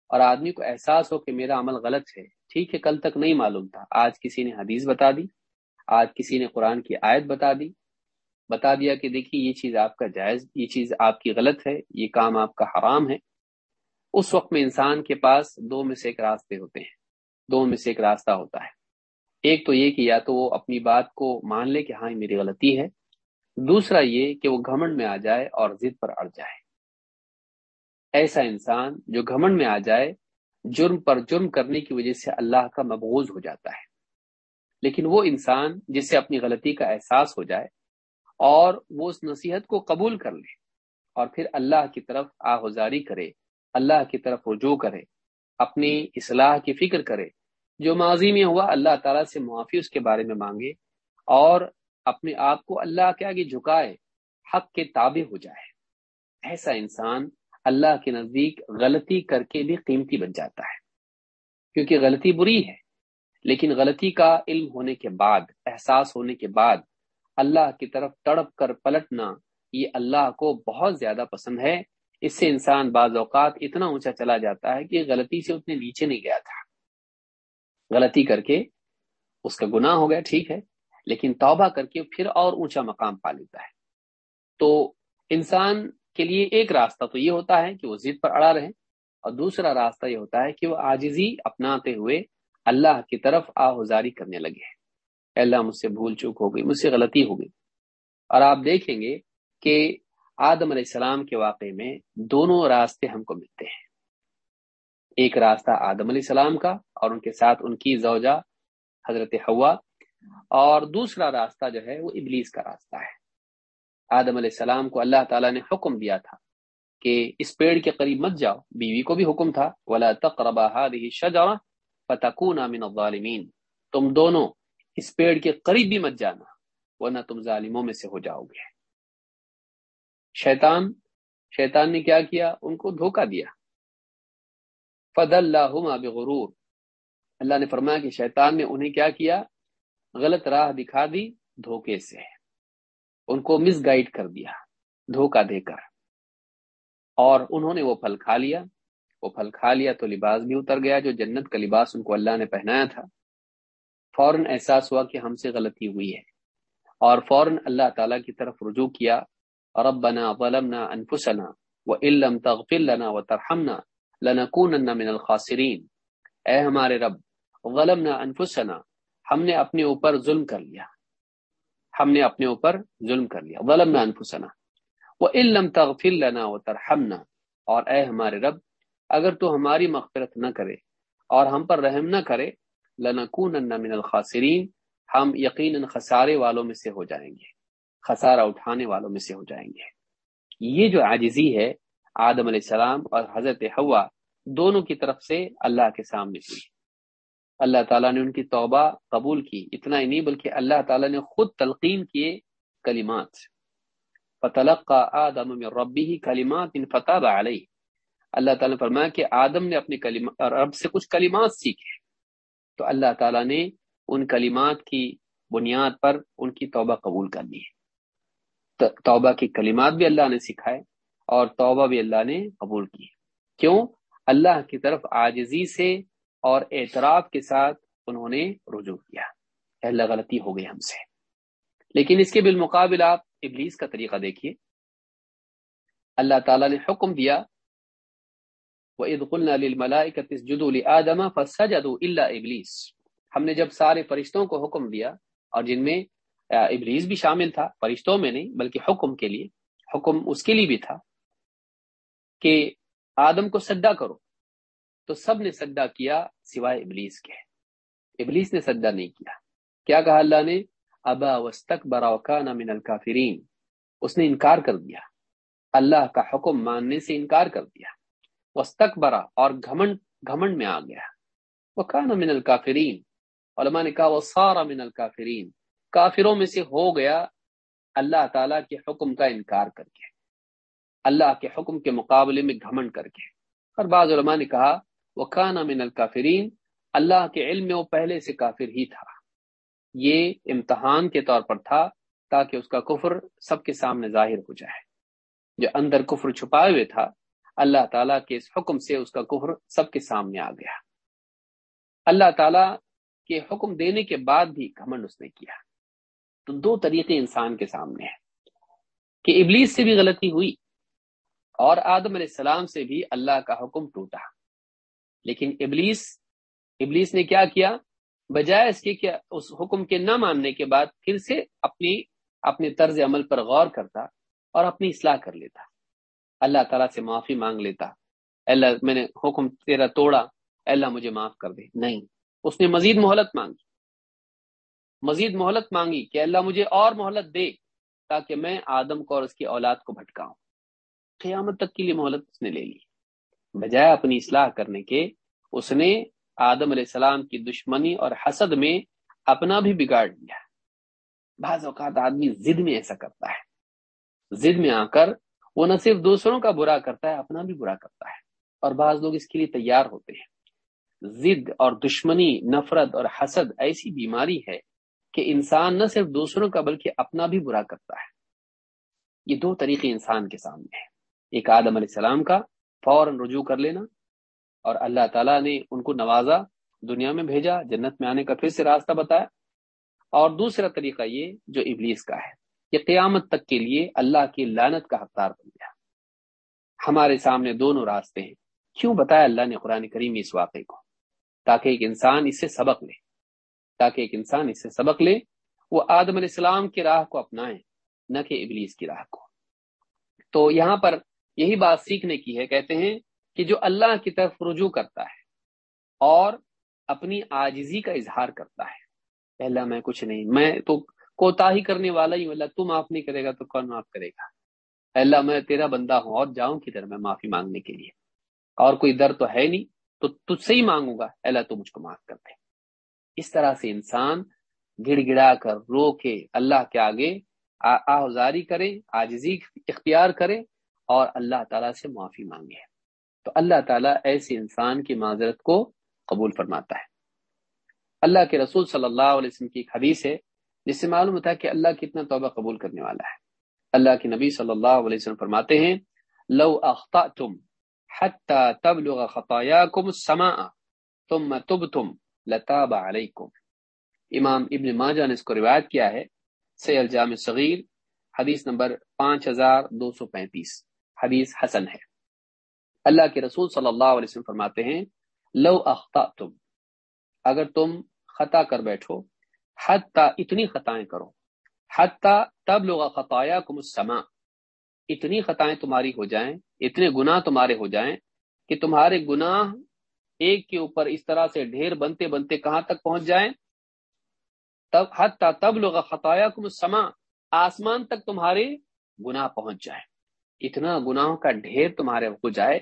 [SPEAKER 2] اور آدمی کو احساس ہو کہ میرا عمل غلط ہے، ٹھیک ہے، کل تک نہیں معلوم تھا۔ آج کسی نے حدیث بتا دی، آج کسی نے قرآن کی آیت بتا دی، بتا دیا کہ دیکھیے یہ چیز آپ کا جائز، یہ چیز آپ کی غلط ہے، یہ کام آپ کا حرام ہے۔ اس وقت میں انسان کے پاس دو میں سے ایک راستے ہوتے ہیں۔ دو میں سے ایک راستہ ہوتا ہے۔ ایک تو یہ کہ یا تو وہ اپنی بات کو مان لے کہ ہاں میری غلطی ہے۔ دوسرا یہ کہ وہ گھمنڈ میں آ جائے اور ضد پر اڑ جائے۔ ایسا انسان جو گھمنڈ میں آ جائے، جرم پر جرم کرنے کی وجہ سے اللہ کا مبغوض ہو جاتا ہے۔ لیکن وہ انسان جس سے اپنی غلطی کا احساس ہو جائے اور وہ اس نصیحت کو قبول کر لے اور پھر اللہ کی طرف آغزاری کرے، اللہ کی طرف رجوع کرے، اپنی اصلاح کی فکر کرے جو ماضی میں ہوا، اللہ تعالیٰ سے معافی اس کے بارے میں مانگے اور اپنے آپ کو اللہ کے آگے جھکائے، حق کے تابع ہو جائے۔ ایسا انسان اللہ کے نزدیک غلطی کر کے بھی قیمتی بن جاتا ہے۔ کیونکہ غلطی بری ہے، لیکن غلطی کا علم ہونے کے بعد، احساس ہونے کے بعد اللہ کی طرف تڑپ کر پلٹنا، یہ اللہ کو بہت زیادہ پسند ہے۔ اس سے انسان بعض اوقات اتنا اونچا چلا جاتا ہے کہ غلطی سے اتنے نیچے نہیں گیا تھا۔ غلطی کر کے اس کا گناہ ہو گیا، ٹھیک ہے، لیکن توبہ کر کے پھر اور اونچا مقام پا لیتا ہے۔ تو انسان کے لیے ایک راستہ تو یہ ہوتا ہے کہ وہ ضد پر اڑا رہے، اور دوسرا راستہ یہ ہوتا ہے کہ وہ آجزی اپناتے ہوئے اللہ کی طرف آہذاری کرنے لگے۔ اللہ، مجھ سے بھول چوک ہو گئی، مجھ سے غلطی ہو گئی۔ اور آپ دیکھیں گے کہ آدم علیہ السلام کے واقعے میں دونوں راستے ہم کو ملتے ہیں۔ ایک راستہ آدم علیہ السلام کا اور ان کے ساتھ ان کی زوجہ حضرت ہوا اور دوسرا راستہ جو ہے وہ ابلیس کا راستہ ہے۔ آدم علیہ السلام کو اللہ تعالیٰ نے حکم دیا تھا کہ اس پیڑ کے قریب مت جاؤ، بیوی کو بھی حکم تھا۔ ولا تقربا هذه الشجره فتكونا من الظالمین تم دونوں اس پیڑ کے قریب بھی مت جانا، ورنہ تم ظالموں میں سے ہو جاؤ گے۔ شیطان شیطان نے کیا کیا؟ ان کو دھوکہ دیا۔ فد اللہ بغرور۔ اللہ نے فرمایا کہ شیطان نے انہیں کیا کیا؟ غلط راہ دکھا دی دھوکے سے۔ ان کو مس گائڈ کر دیا، دھوکہ دے کر۔ اور انہوں نے وہ پھل کھا لیا۔ وہ پھل کھا لیا تو لباس بھی اتر گیا جو جنت کا لباس ان کو اللہ نے پہنایا تھا۔ فوراً احساس ہوا کہ ہم سے غلطی ہوئی ہے۔ اور فوراً اللہ تعالیٰ کی طرف رجوع کیا۔ ربنا ظلمنا انفسنا وان لم تغفر لنا وترحمنا۔ لنكونن من الخاسرین۔ اے ہمارے رب ظلمنا انفسنا، ہم نے اپنے اوپر ظلم کر لیا۔ ہم نے اپنے اوپر ظلم کر لیا۔ ظلمنا انفسنا۔ وان لم تغفر لنا اور اے ہمارے رب، اگر تو ہماری مغفرت نہ کرے اور ہم پر رحم نہ کرے، لنکونن من الخاسرین۔ ہم یقیناً خسارے والوں میں سے ہو جائیں گے۔ خسارہ اٹھانے والوں میں سے ہو جائیں گے۔ یہ جو عاجزی ہے آدم علیہ السلام اور حضرت ہوا دونوں کی طرف سے اللہ کے سامنے ہوئی اللہ تعالیٰ نے ان کی توبہ قبول کی، اتنا ہی نہیں بلکہ اللہ تعالیٰ نے خود تلقین کیے کلمات فتلقا آدم من ربی ہی کلمات ان فتح علیہ اللہ تعالیٰ نے فرمایا کہ آدم نے اپنے رب سے کچھ کلمات سیکھے۔ تو اللہ تعالیٰ نے ان کلمات کی بنیاد پر ان کی توبہ قبول کر لی توبہ کی کلمات بھی اللہ نے سکھائے۔ اور توبہ بھی اللہ نے قبول کی کیوں؟ اللہ کی طرف آجزی سے اور اعتراف کے ساتھ انہوں نے رجوع کیا۔ اللہ غلطی ہو گئی ہم سے۔ لیکن اس کے بالمقابل آپ ابلیس کا طریقہ دیکھیے۔ اللہ تعالیٰ نے حکم دیا، وَإِذْ قُلْنَا لِلْمَلَائِكَةِ اسْجُدُوا لِآدَمَ فَسَجَدُوا ہم نے جب سارے فرشتوں کو حکم دیا اور جن میں ابلیس بھی شامل تھا، فرشتوں میں نہیں، بلکہ حکم کے لیے، حکم اس کے لیے بھی تھا۔ کہ آدم کو سدا کرو۔ تو سب نے سدا کیا سوائے ابلیس کے۔ ابلیس نے سدا نہیں کیا۔ کیا کہا اللہ نے؟ ابا وسطک براؤکان من الکافرین۔ اس نے انکار کر دیا۔ اللہ کا حکم ماننے سے انکار کر دیا۔ وسطک برا اور گھمنڈ گھمنڈ میں آ گیا۔ وہ من الکافرین۔ علماء نے کہا وہ سارا من الکافرین۔ کافروں میں سے ہو گیا اللہ تعالیٰ کے حکم کا انکار کر کے۔ اللہ کے حکم کے مقابلے میں گھمنڈ کر کے۔ اور بعض علماء نے کہا وہ کانا من الکافرین اللہ کے علم میں وہ پہلے سے کافر ہی تھا۔ یہ امتحان کے طور پر تھا تاکہ اس کا کفر سب کے سامنے ظاہر ہو جائے۔ جو اندر کفر چھپائے ہوئے تھا، اللہ تعالیٰ کے اس حکم سے اس کا کفر سب کے سامنے آ گیا۔ اللہ تعالیٰ کے حکم دینے کے بعد بھی گھمنڈ اس نے کیا۔ تو دو طریقے انسان کے سامنے ہیں۔ کہ ابلیس سے بھی غلطی ہوئی اور آدم علیہ السلام سے بھی اللہ کا حکم ٹوٹا۔ لیکن ابلیس ابلیس نے کیا کیا؟ بجائے اس کے کیا اس حکم کے نہ ماننے کے بعد پھر سے اپنی، اپنے طرز عمل پر غور کرتا اور اپنی اصلاح کر لیتا۔ اللہ تعالیٰ سے معافی مانگ لیتا۔ اللہ، میں نے حکم تیرا توڑا اللہ مجھے معاف کر دے۔ نہیں، اس نے مزید مہلت مانگی۔ مزید مہلت مانگی کہ اللہ مجھے اور مہلت دے تاکہ میں آدم کو اور اس کی اولاد کو بھٹکاؤں۔ قیامت تک کے لیے مہلت اس نے لے لی۔ بجائے اپنی اصلاح کرنے کے، اس نے آدم علیہ السلام کی دشمنی اور حسد میں اپنا بھی بگاڑ لیا۔ بعض اوقات آدمی زد میں ایسا کرتا ہے۔ زد میں آ کر وہ نہ صرف دوسروں کا برا کرتا ہے، اپنا بھی برا کرتا ہے۔ اور بعض لوگ اس کے لیے تیار ہوتے ہیں۔ زد اور دشمنی، نفرت اور حسد ایسی بیماری ہے کہ انسان نہ صرف دوسروں کا بلکہ اپنا بھی برا کرتا ہے۔ یہ دو طریقے انسان کے سامنے ہیں۔ ایک آدم علیہ السلام کا، فوراً رجوع کر لینا اور اللہ تعالیٰ نے ان کو نوازا، دنیا میں بھیجا، جنت میں آنے کا پھر سے راستہ بتایا۔ اور دوسرا طریقہ یہ جو ابلیس کا ہے کہ قیامت تک کے لیے اللہ کی لانت کا حقدار بن گیا۔ ہمارے سامنے دونوں راستے ہیں۔ کیوں بتایا اللہ نے قرآن کریم اس واقعے کو؟ تاکہ ایک انسان اس سے سبق لے۔ تاکہ ایک انسان اس سے سبق لے۔ وہ آدم علیہ السلام کی راہ کو اپنائے نہ کہ ابلیس کی راہ کو۔ تو یہاں پر یہی بات سیکھنے کی ہے، کہتے ہیں کہ جو اللہ کی طرف رجوع کرتا ہے اور اپنی آجزی کا اظہار کرتا ہے۔ پہلا میں کچھ نہیں، میں تو کوتا ہی کرنے والا ہی اللہ، تو معاف نہیں کرے گا تو کون معاف کرے گا؟ اللہ، میں تیرا بندہ ہوں اور جاؤں کدھر میں معافی مانگنے کے لیے؟ اور کوئی در تو ہے نہیں تو تجھ سے ہی مانگوں گا۔ اللہ، تو مجھ کو معاف کر دے۔ اس طرح سے انسان گڑ گڑا کر، رو کے اللہ کے آگے آزاری کرے آجزی اختیار کرے اور اللہ تعالیٰ سے معافی مانگے تو اللہ تعالیٰ ایسے انسان کی معذرت کو قبول فرماتا ہے۔ اللہ کے رسول صلی اللہ علیہ وسلم کی ایک حدیث ہے، جس سے معلوم ہوتا ہے کہ اللہ کتنا توبہ قبول کرنے والا ہے۔ اللہ کے نبی صلی اللہ علیہ وسلم فرماتے ہیں، لو اخطأتم حتى تبلغ خطاياكم السماء ثم تبتم لتاب علیکم امام ابن ماجہ نے اس کو روایت کیا ہے، سیل جامع صغیر، حدیث نمبر پانچ ہزار دو سو پینتیس۔ حدیث حسن ہے۔ اللہ کے رسول صلی اللہ علیہ وسلم فرماتے ہیں، لو اخطأتم، اگر تم خطا کر بیٹھو، حتی اتنی خطائیں کرو، حتی تب لوگ خطایا کم السما اتنی خطائیں تمہاری ہو جائیں، اتنے گناہ تمہارے ہو جائیں کہ تمہارے گناہ ایک کے اوپر اس طرح سے ڈھیر بنتے بنتے کہاں تک پہنچ جائیں؟ تب، حتی تب لوگ خطایا کم السما آسمان تک تمہارے گناہ پہنچ جائے اتنا گناہوں کا ڈھیر تمہارے ہو جائے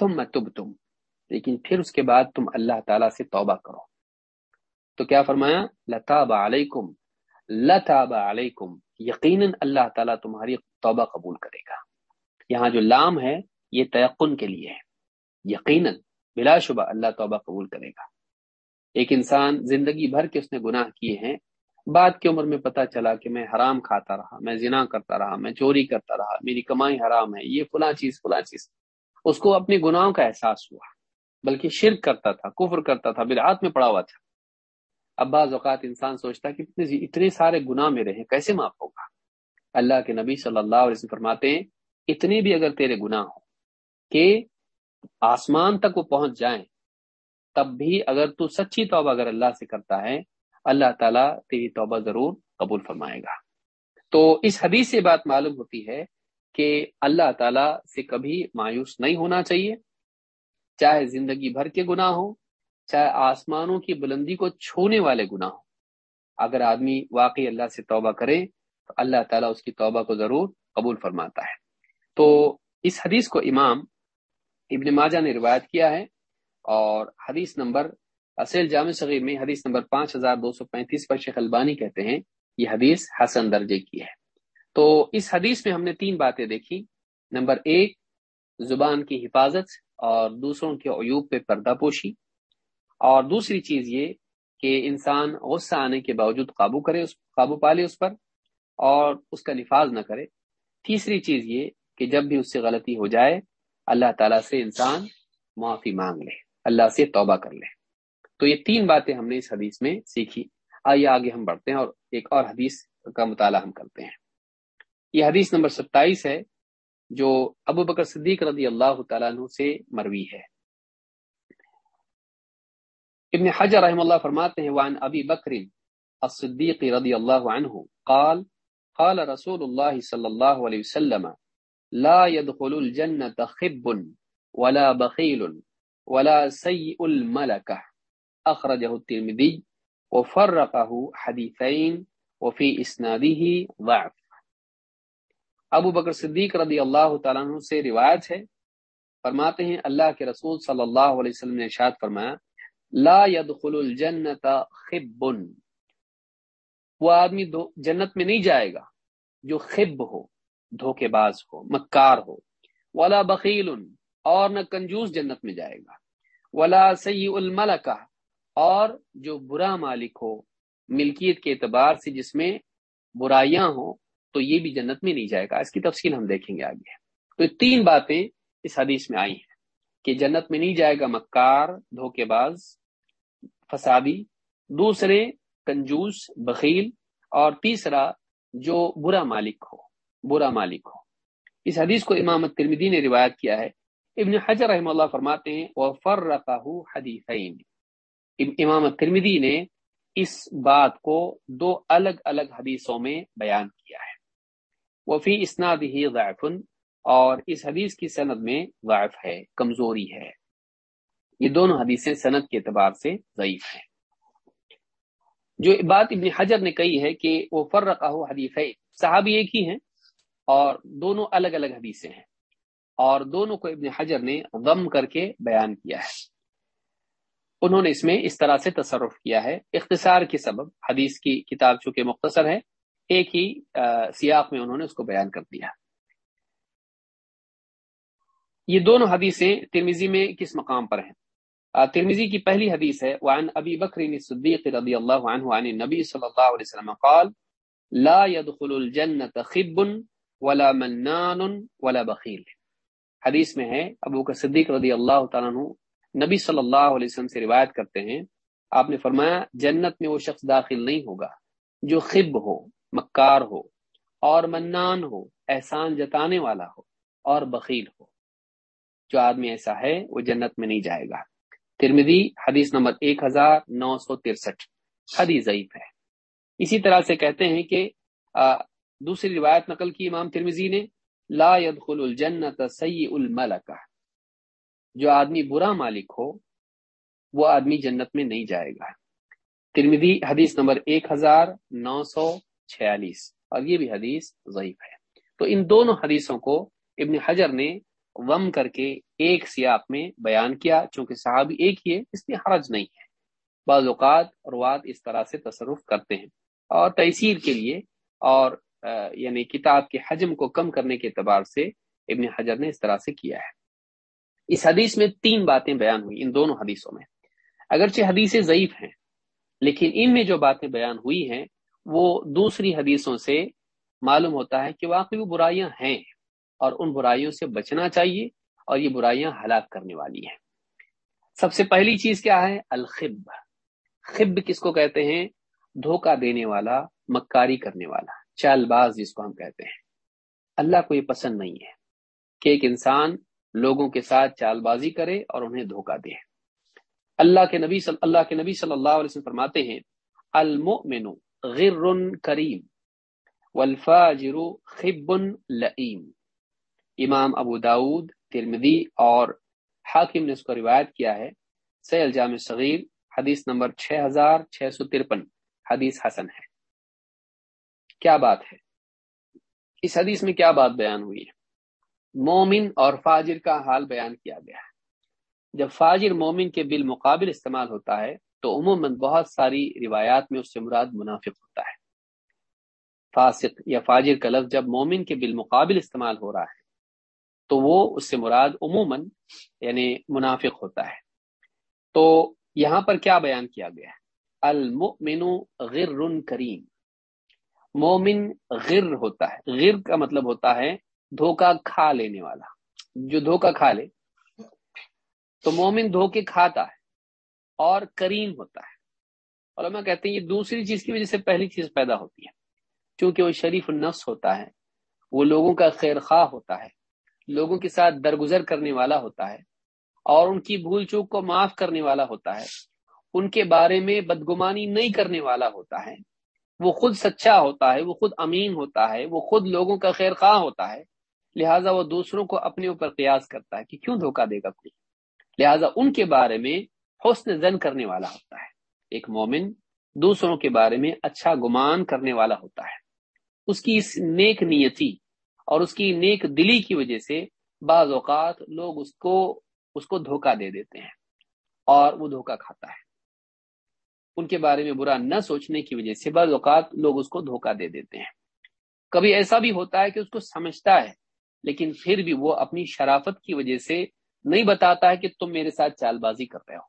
[SPEAKER 2] تم میں لیکن پھر اس کے بعد تم اللہ تعالی سے توبہ کرو۔ تو کیا فرمایا؟ لتاب علیکم لتاب علیکم یقیناً اللہ تعالیٰ تمہاری توبہ قبول کرے گا۔ یہاں جو لام ہے، یہ تیقن کے لیے ہے۔ یقیناً، بلا شبہ اللہ توبہ قبول کرے گا۔ ایک انسان زندگی بھر کے اس نے گناہ کیے ہیں بعد کی عمر میں پتا چلا کہ میں حرام کھاتا رہا، میں زنا کرتا رہا، میں چوری کرتا رہا، میری کمائی حرام ہے، یہ فلاں چیز فلاں چیز۔ اس کو اپنے گناہوں کا احساس ہوا، بلکہ شرک کرتا تھا، کفر کرتا تھا، بدعات میں پڑا ہوا تھا۔ اب بعض اوقات انسان سوچتا کہ اتنے اتنے سارے گناہ میرے ہیں، کیسے معاف ہوگا؟ اللہ کے نبی صلی اللہ علیہ وسلم فرماتے ہیں، اتنے بھی اگر تیرے گناہ ہو کہ آسمان تک وہ پہنچ جائیں، تب بھی اگر تو سچی توبہ اگر اللہ سے کرتا ہے اللہ تعالیٰ تیری توبہ ضرور قبول فرمائے گا۔ تو اس حدیث سے بات معلوم ہوتی ہے کہ اللہ تعالیٰ سے کبھی مایوس نہیں ہونا چاہیے۔ چاہے زندگی بھر کے گناہ ہو چاہے آسمانوں کی بلندی کو چھونے والے گناہ ہو اگر آدمی واقعی اللہ سے توبہ کرے، تو اللہ تعالیٰ اس کی توبہ کو ضرور قبول فرماتا ہے۔ تو اس حدیث کو امام ابن ماجہ نے روایت کیا ہے اور حدیث نمبر اصل جامع صغیر میں حدیث نمبر پانچ ہزار دو سو پینتیس پر شیخ البانی کہتے ہیں، یہ حدیث حسن درجے کی ہے۔ تو اس حدیث میں ہم نے تین باتیں دیکھی۔ نمبر ایک، زبان کی حفاظت اور دوسروں کے عیوب پہ پردہ پوشی۔ اور دوسری چیز یہ کہ انسان غصہ آنے کے باوجود قابو کرے اس، قابو پالے اس پر اور اس کا نفاذ نہ کرے۔ تیسری چیز یہ کہ جب بھی اس سے غلطی ہو جائے، اللہ تعالیٰ سے انسان معافی مانگ لے، اللہ سے توبہ کر لے۔ تو یہ تین باتیں ہم نے اس حدیث میں سیکھی۔ آئیے آگے ہم بڑھتے ہیں اور ایک اور حدیث کا مطالعہ ہم کرتے ہیں۔ یہ حدیث نمبر ستائیس ہے، جو ابو بکر صدیق رضی اللہ تعالیٰ عنہ سے مروی ہے۔ ابن حجر رحم اللہ فرماتے ہیں، وعن ابی بکر الصدیق رضی اللہ عنہ قال قال رسول اللہ صلی اللہ علیہ وسلم، لا يدخل الجنة خب ولا بخيل ولا سيء الملكة أخرجه الترمذي وفرقه حديثين وفي إسناده ضعف. ابو بکر صدیق رضی اللہ تعالیٰ عنہ سے روایت ہے. فرماتے ہیں، اللہ کے رسول صلی اللہ علیہ وسلم نے ارشاد فرمایا، لا يدخل الجنت خب. وہ آدمی جنت میں نہیں جائے گا جو خب ہو، دھوکے باز ہو، مکار ہو. ولا بخیل، اور نہ کنجوس جنت میں جائے گا. ولا سی الملکہ اور جو برا مالک ہو، ملکیت کے اعتبار سے جس میں برائیاں ہوں، تو یہ بھی جنت میں نہیں جائے گا۔ اس کی تفصیل ہم دیکھیں گے آگے۔ تو یہ تین باتیں اس حدیث میں آئی ہیں کہ جنت میں نہیں جائے گا مکار، دھوکے باز، فسادی، دوسرے کنجوس، بخیل، اور تیسرا جو برا مالک ہو، برا مالک ہو۔ اس حدیث کو امام ترمیدی نے روایت کیا ہے۔ ابن حجر رحم اللہ فرماتے ہیں وہ فر حدیثین۔ امام ترمیدی نے اس بات کو دو الگ الگ حدیثوں میں بیان کیا ہے۔ وہ فی اسناد ہی ضعف اور اس حدیث کی صنعت میں ضعف ہے، کمزوری ہے۔ یہ دونوں حدیثیں صنعت کے اعتبار سے ضعیف ہیں۔ جو بات ابن حجر نے کہی ہے کہ وہ فرقہ حدیث ہے صحابی ایک ہی ہیں اور دونوں الگ الگ حدیثیں ہیں۔ اور دونوں کو ابن حجر نے غم کر کے بیان کیا ہے۔ انہوں نے اس میں اس طرح سے تصرف کیا ہے۔ اختصار کے سبب حدیث کی کتاب چونکہ مختصر ہے، ایک ہی سیاق میں انہوں نے اس کو بیان کر دیا۔ یہ دونوں حدیثیں ترمیزی میں کس مقام پر ہیں؟ ترمیزی کی پہلی حدیث ہے، وعن ابی بکر صدیق رضی اللہ عنہ عن نبی صلی اللہ علیہ وسلم قال لا يدخل الجنة خب ولا منان ولا بخیل. حدیث میں ہے، ابو کا صدیق رضی اللہ تعالیٰ نبی صلی اللہ علیہ وسلم سے روایت کرتے ہیں، آپ نے فرمایا، جنت میں وہ شخص داخل نہیں ہوگا جو خب ہو، مکار ہو، اور منان ہو، احسان جتانے والا ہو، اور بخیل ہو۔ جو آدمی ایسا ہے، وہ جنت میں نہیں جائے گا۔ ترمدی حدیث نمبر ایک ہزار نو سو ترسٹھ۔ حدیث ضعیف ہے۔ اسی طرح سے کہتے ہیں کہ دوسری روایت نقل کی امام ترمزی نے، لا يدخل الجنت سیء الملکہ۔ جو آدمی برا مالک ہو، وہ آدمی جنت میں نہیں جائے گا۔ ترمدی حدیث نمبر ایک ہزار نو سو چھیالیس، اور یہ بھی حدیث ضعیف ہے۔ تو ان دونوں حدیثوں کو ابن حجر نے وم کر کے ایک سیاق میں بیان کیا، چونکہ صحابی ایک ہی ہے اس میں حرج نہیں ہے۔ بعض اوقات روات اس طرح سے تصرف کرتے ہیں۔ اور تحصیر کے لیے، اور یعنی کتاب کے حجم کو کم کرنے کے اعتبار سے ابن حجر نے اس طرح سے کیا ہے۔ اس حدیث میں تین باتیں بیان ہوئی ان دونوں حدیثوں میں۔ اگرچہ حدیثیں ضعیف ہیں، لیکن ان میں جو باتیں بیان ہوئی ہیں، وہ دوسری حدیثوں سے معلوم ہوتا ہے کہ واقعی وہ برائیاں ہیں اور ان برائیوں سے بچنا چاہیے اور یہ برائیاں ہلاک کرنے والی ہیں۔ سب سے پہلی چیز کیا ہے؟ الخب۔ خب کس کو کہتے ہیں؟ دھوکہ دینے والا، مکاری کرنے والا چال باز جس کو ہم کہتے ہیں۔ اللہ کو یہ پسند نہیں ہے کہ ایک انسان لوگوں کے ساتھ چال بازی کرے اور انہیں دھوکہ دے۔ اللہ کے نبی صلی اللہ کے نبی صلی اللہ علیہ وسلم فرماتے ہیں، المؤمن غر کریم والفاجر خب لئیم امام ابو داود ترمدی اور حاکم نے اس کو روایت کیا ہے۔ سی الجام صغیر حدیث نمبر 6653 حدیث حسن ہے۔ کیا بات ہے؟ اس حدیث میں کیا بات بیان ہوئی ہے؟ مومن اور فاجر کا حال بیان کیا گیا ہے۔ جب فاجر مومن کے بالمقابل استعمال ہوتا ہے، تو عموماً بہت ساری روایات میں اس سے مراد منافق ہوتا ہے۔ فاسق یا فاجر کا لفظ جب مومن کے بالمقابل استعمال ہو رہا ہے، تو وہ اس سے مراد عموماً یعنی منافق ہوتا ہے۔ تو یہاں پر کیا بیان کیا گیا؟ ہے المؤمن غر کریم۔ مومن غر ہوتا ہے، غر کا مطلب ہوتا ہے دھوکا کھا لینے والا۔ جو دھوکا کھا لے، تو مومن دھوکے کھاتا ہے اور کریم ہوتا ہے۔ علماء کہتے ہیں یہ دوسری چیز کی وجہ سے پہلی چیز پیدا ہوتی ہے۔ کیونکہ وہ شریف النفس ہوتا ہے، وہ لوگوں کا خیر خواہ ہوتا ہے، لوگوں کے ساتھ درگزر کرنے والا ہوتا ہے اور ان کی بھول چوک کو معاف کرنے والا ہوتا ہے۔ ان کے بارے میں بدگمانی نہیں کرنے والا ہوتا ہے۔ وہ خود سچا ہوتا ہے، وہ خود امین ہوتا ہے، وہ خود لوگوں کا خیر خواہ ہوتا ہے۔ لہٰذا وہ دوسروں کو اپنے اوپر قیاس کرتا ہے کہ کیوں دھوکہ دے گا کوئی؟ لہٰذا ان کے بارے میں حسن زن کرنے والا ہوتا ہے۔ ایک مومن دوسروں کے بارے میں اچھا گمان کرنے والا ہوتا ہے۔ اس کی اس نیک نیتی اور اس کی نیک دلی کی وجہ سے بعض اوقات لوگ اس کو اس کو دھوکہ دے دیتے ہیں اور وہ دھوکہ کھاتا ہے۔ ان کے بارے میں برا نہ سوچنے کی وجہ سے بعض اوقات لوگ اس کو دھوکہ دے دیتے ہیں۔ کبھی ایسا بھی ہوتا ہے کہ اس کو سمجھتا ہے لیکن پھر بھی وہ اپنی شرافت کی وجہ سے نہیں بتاتا ہے کہ تم میرے ساتھ چال بازی کر رہے ہو۔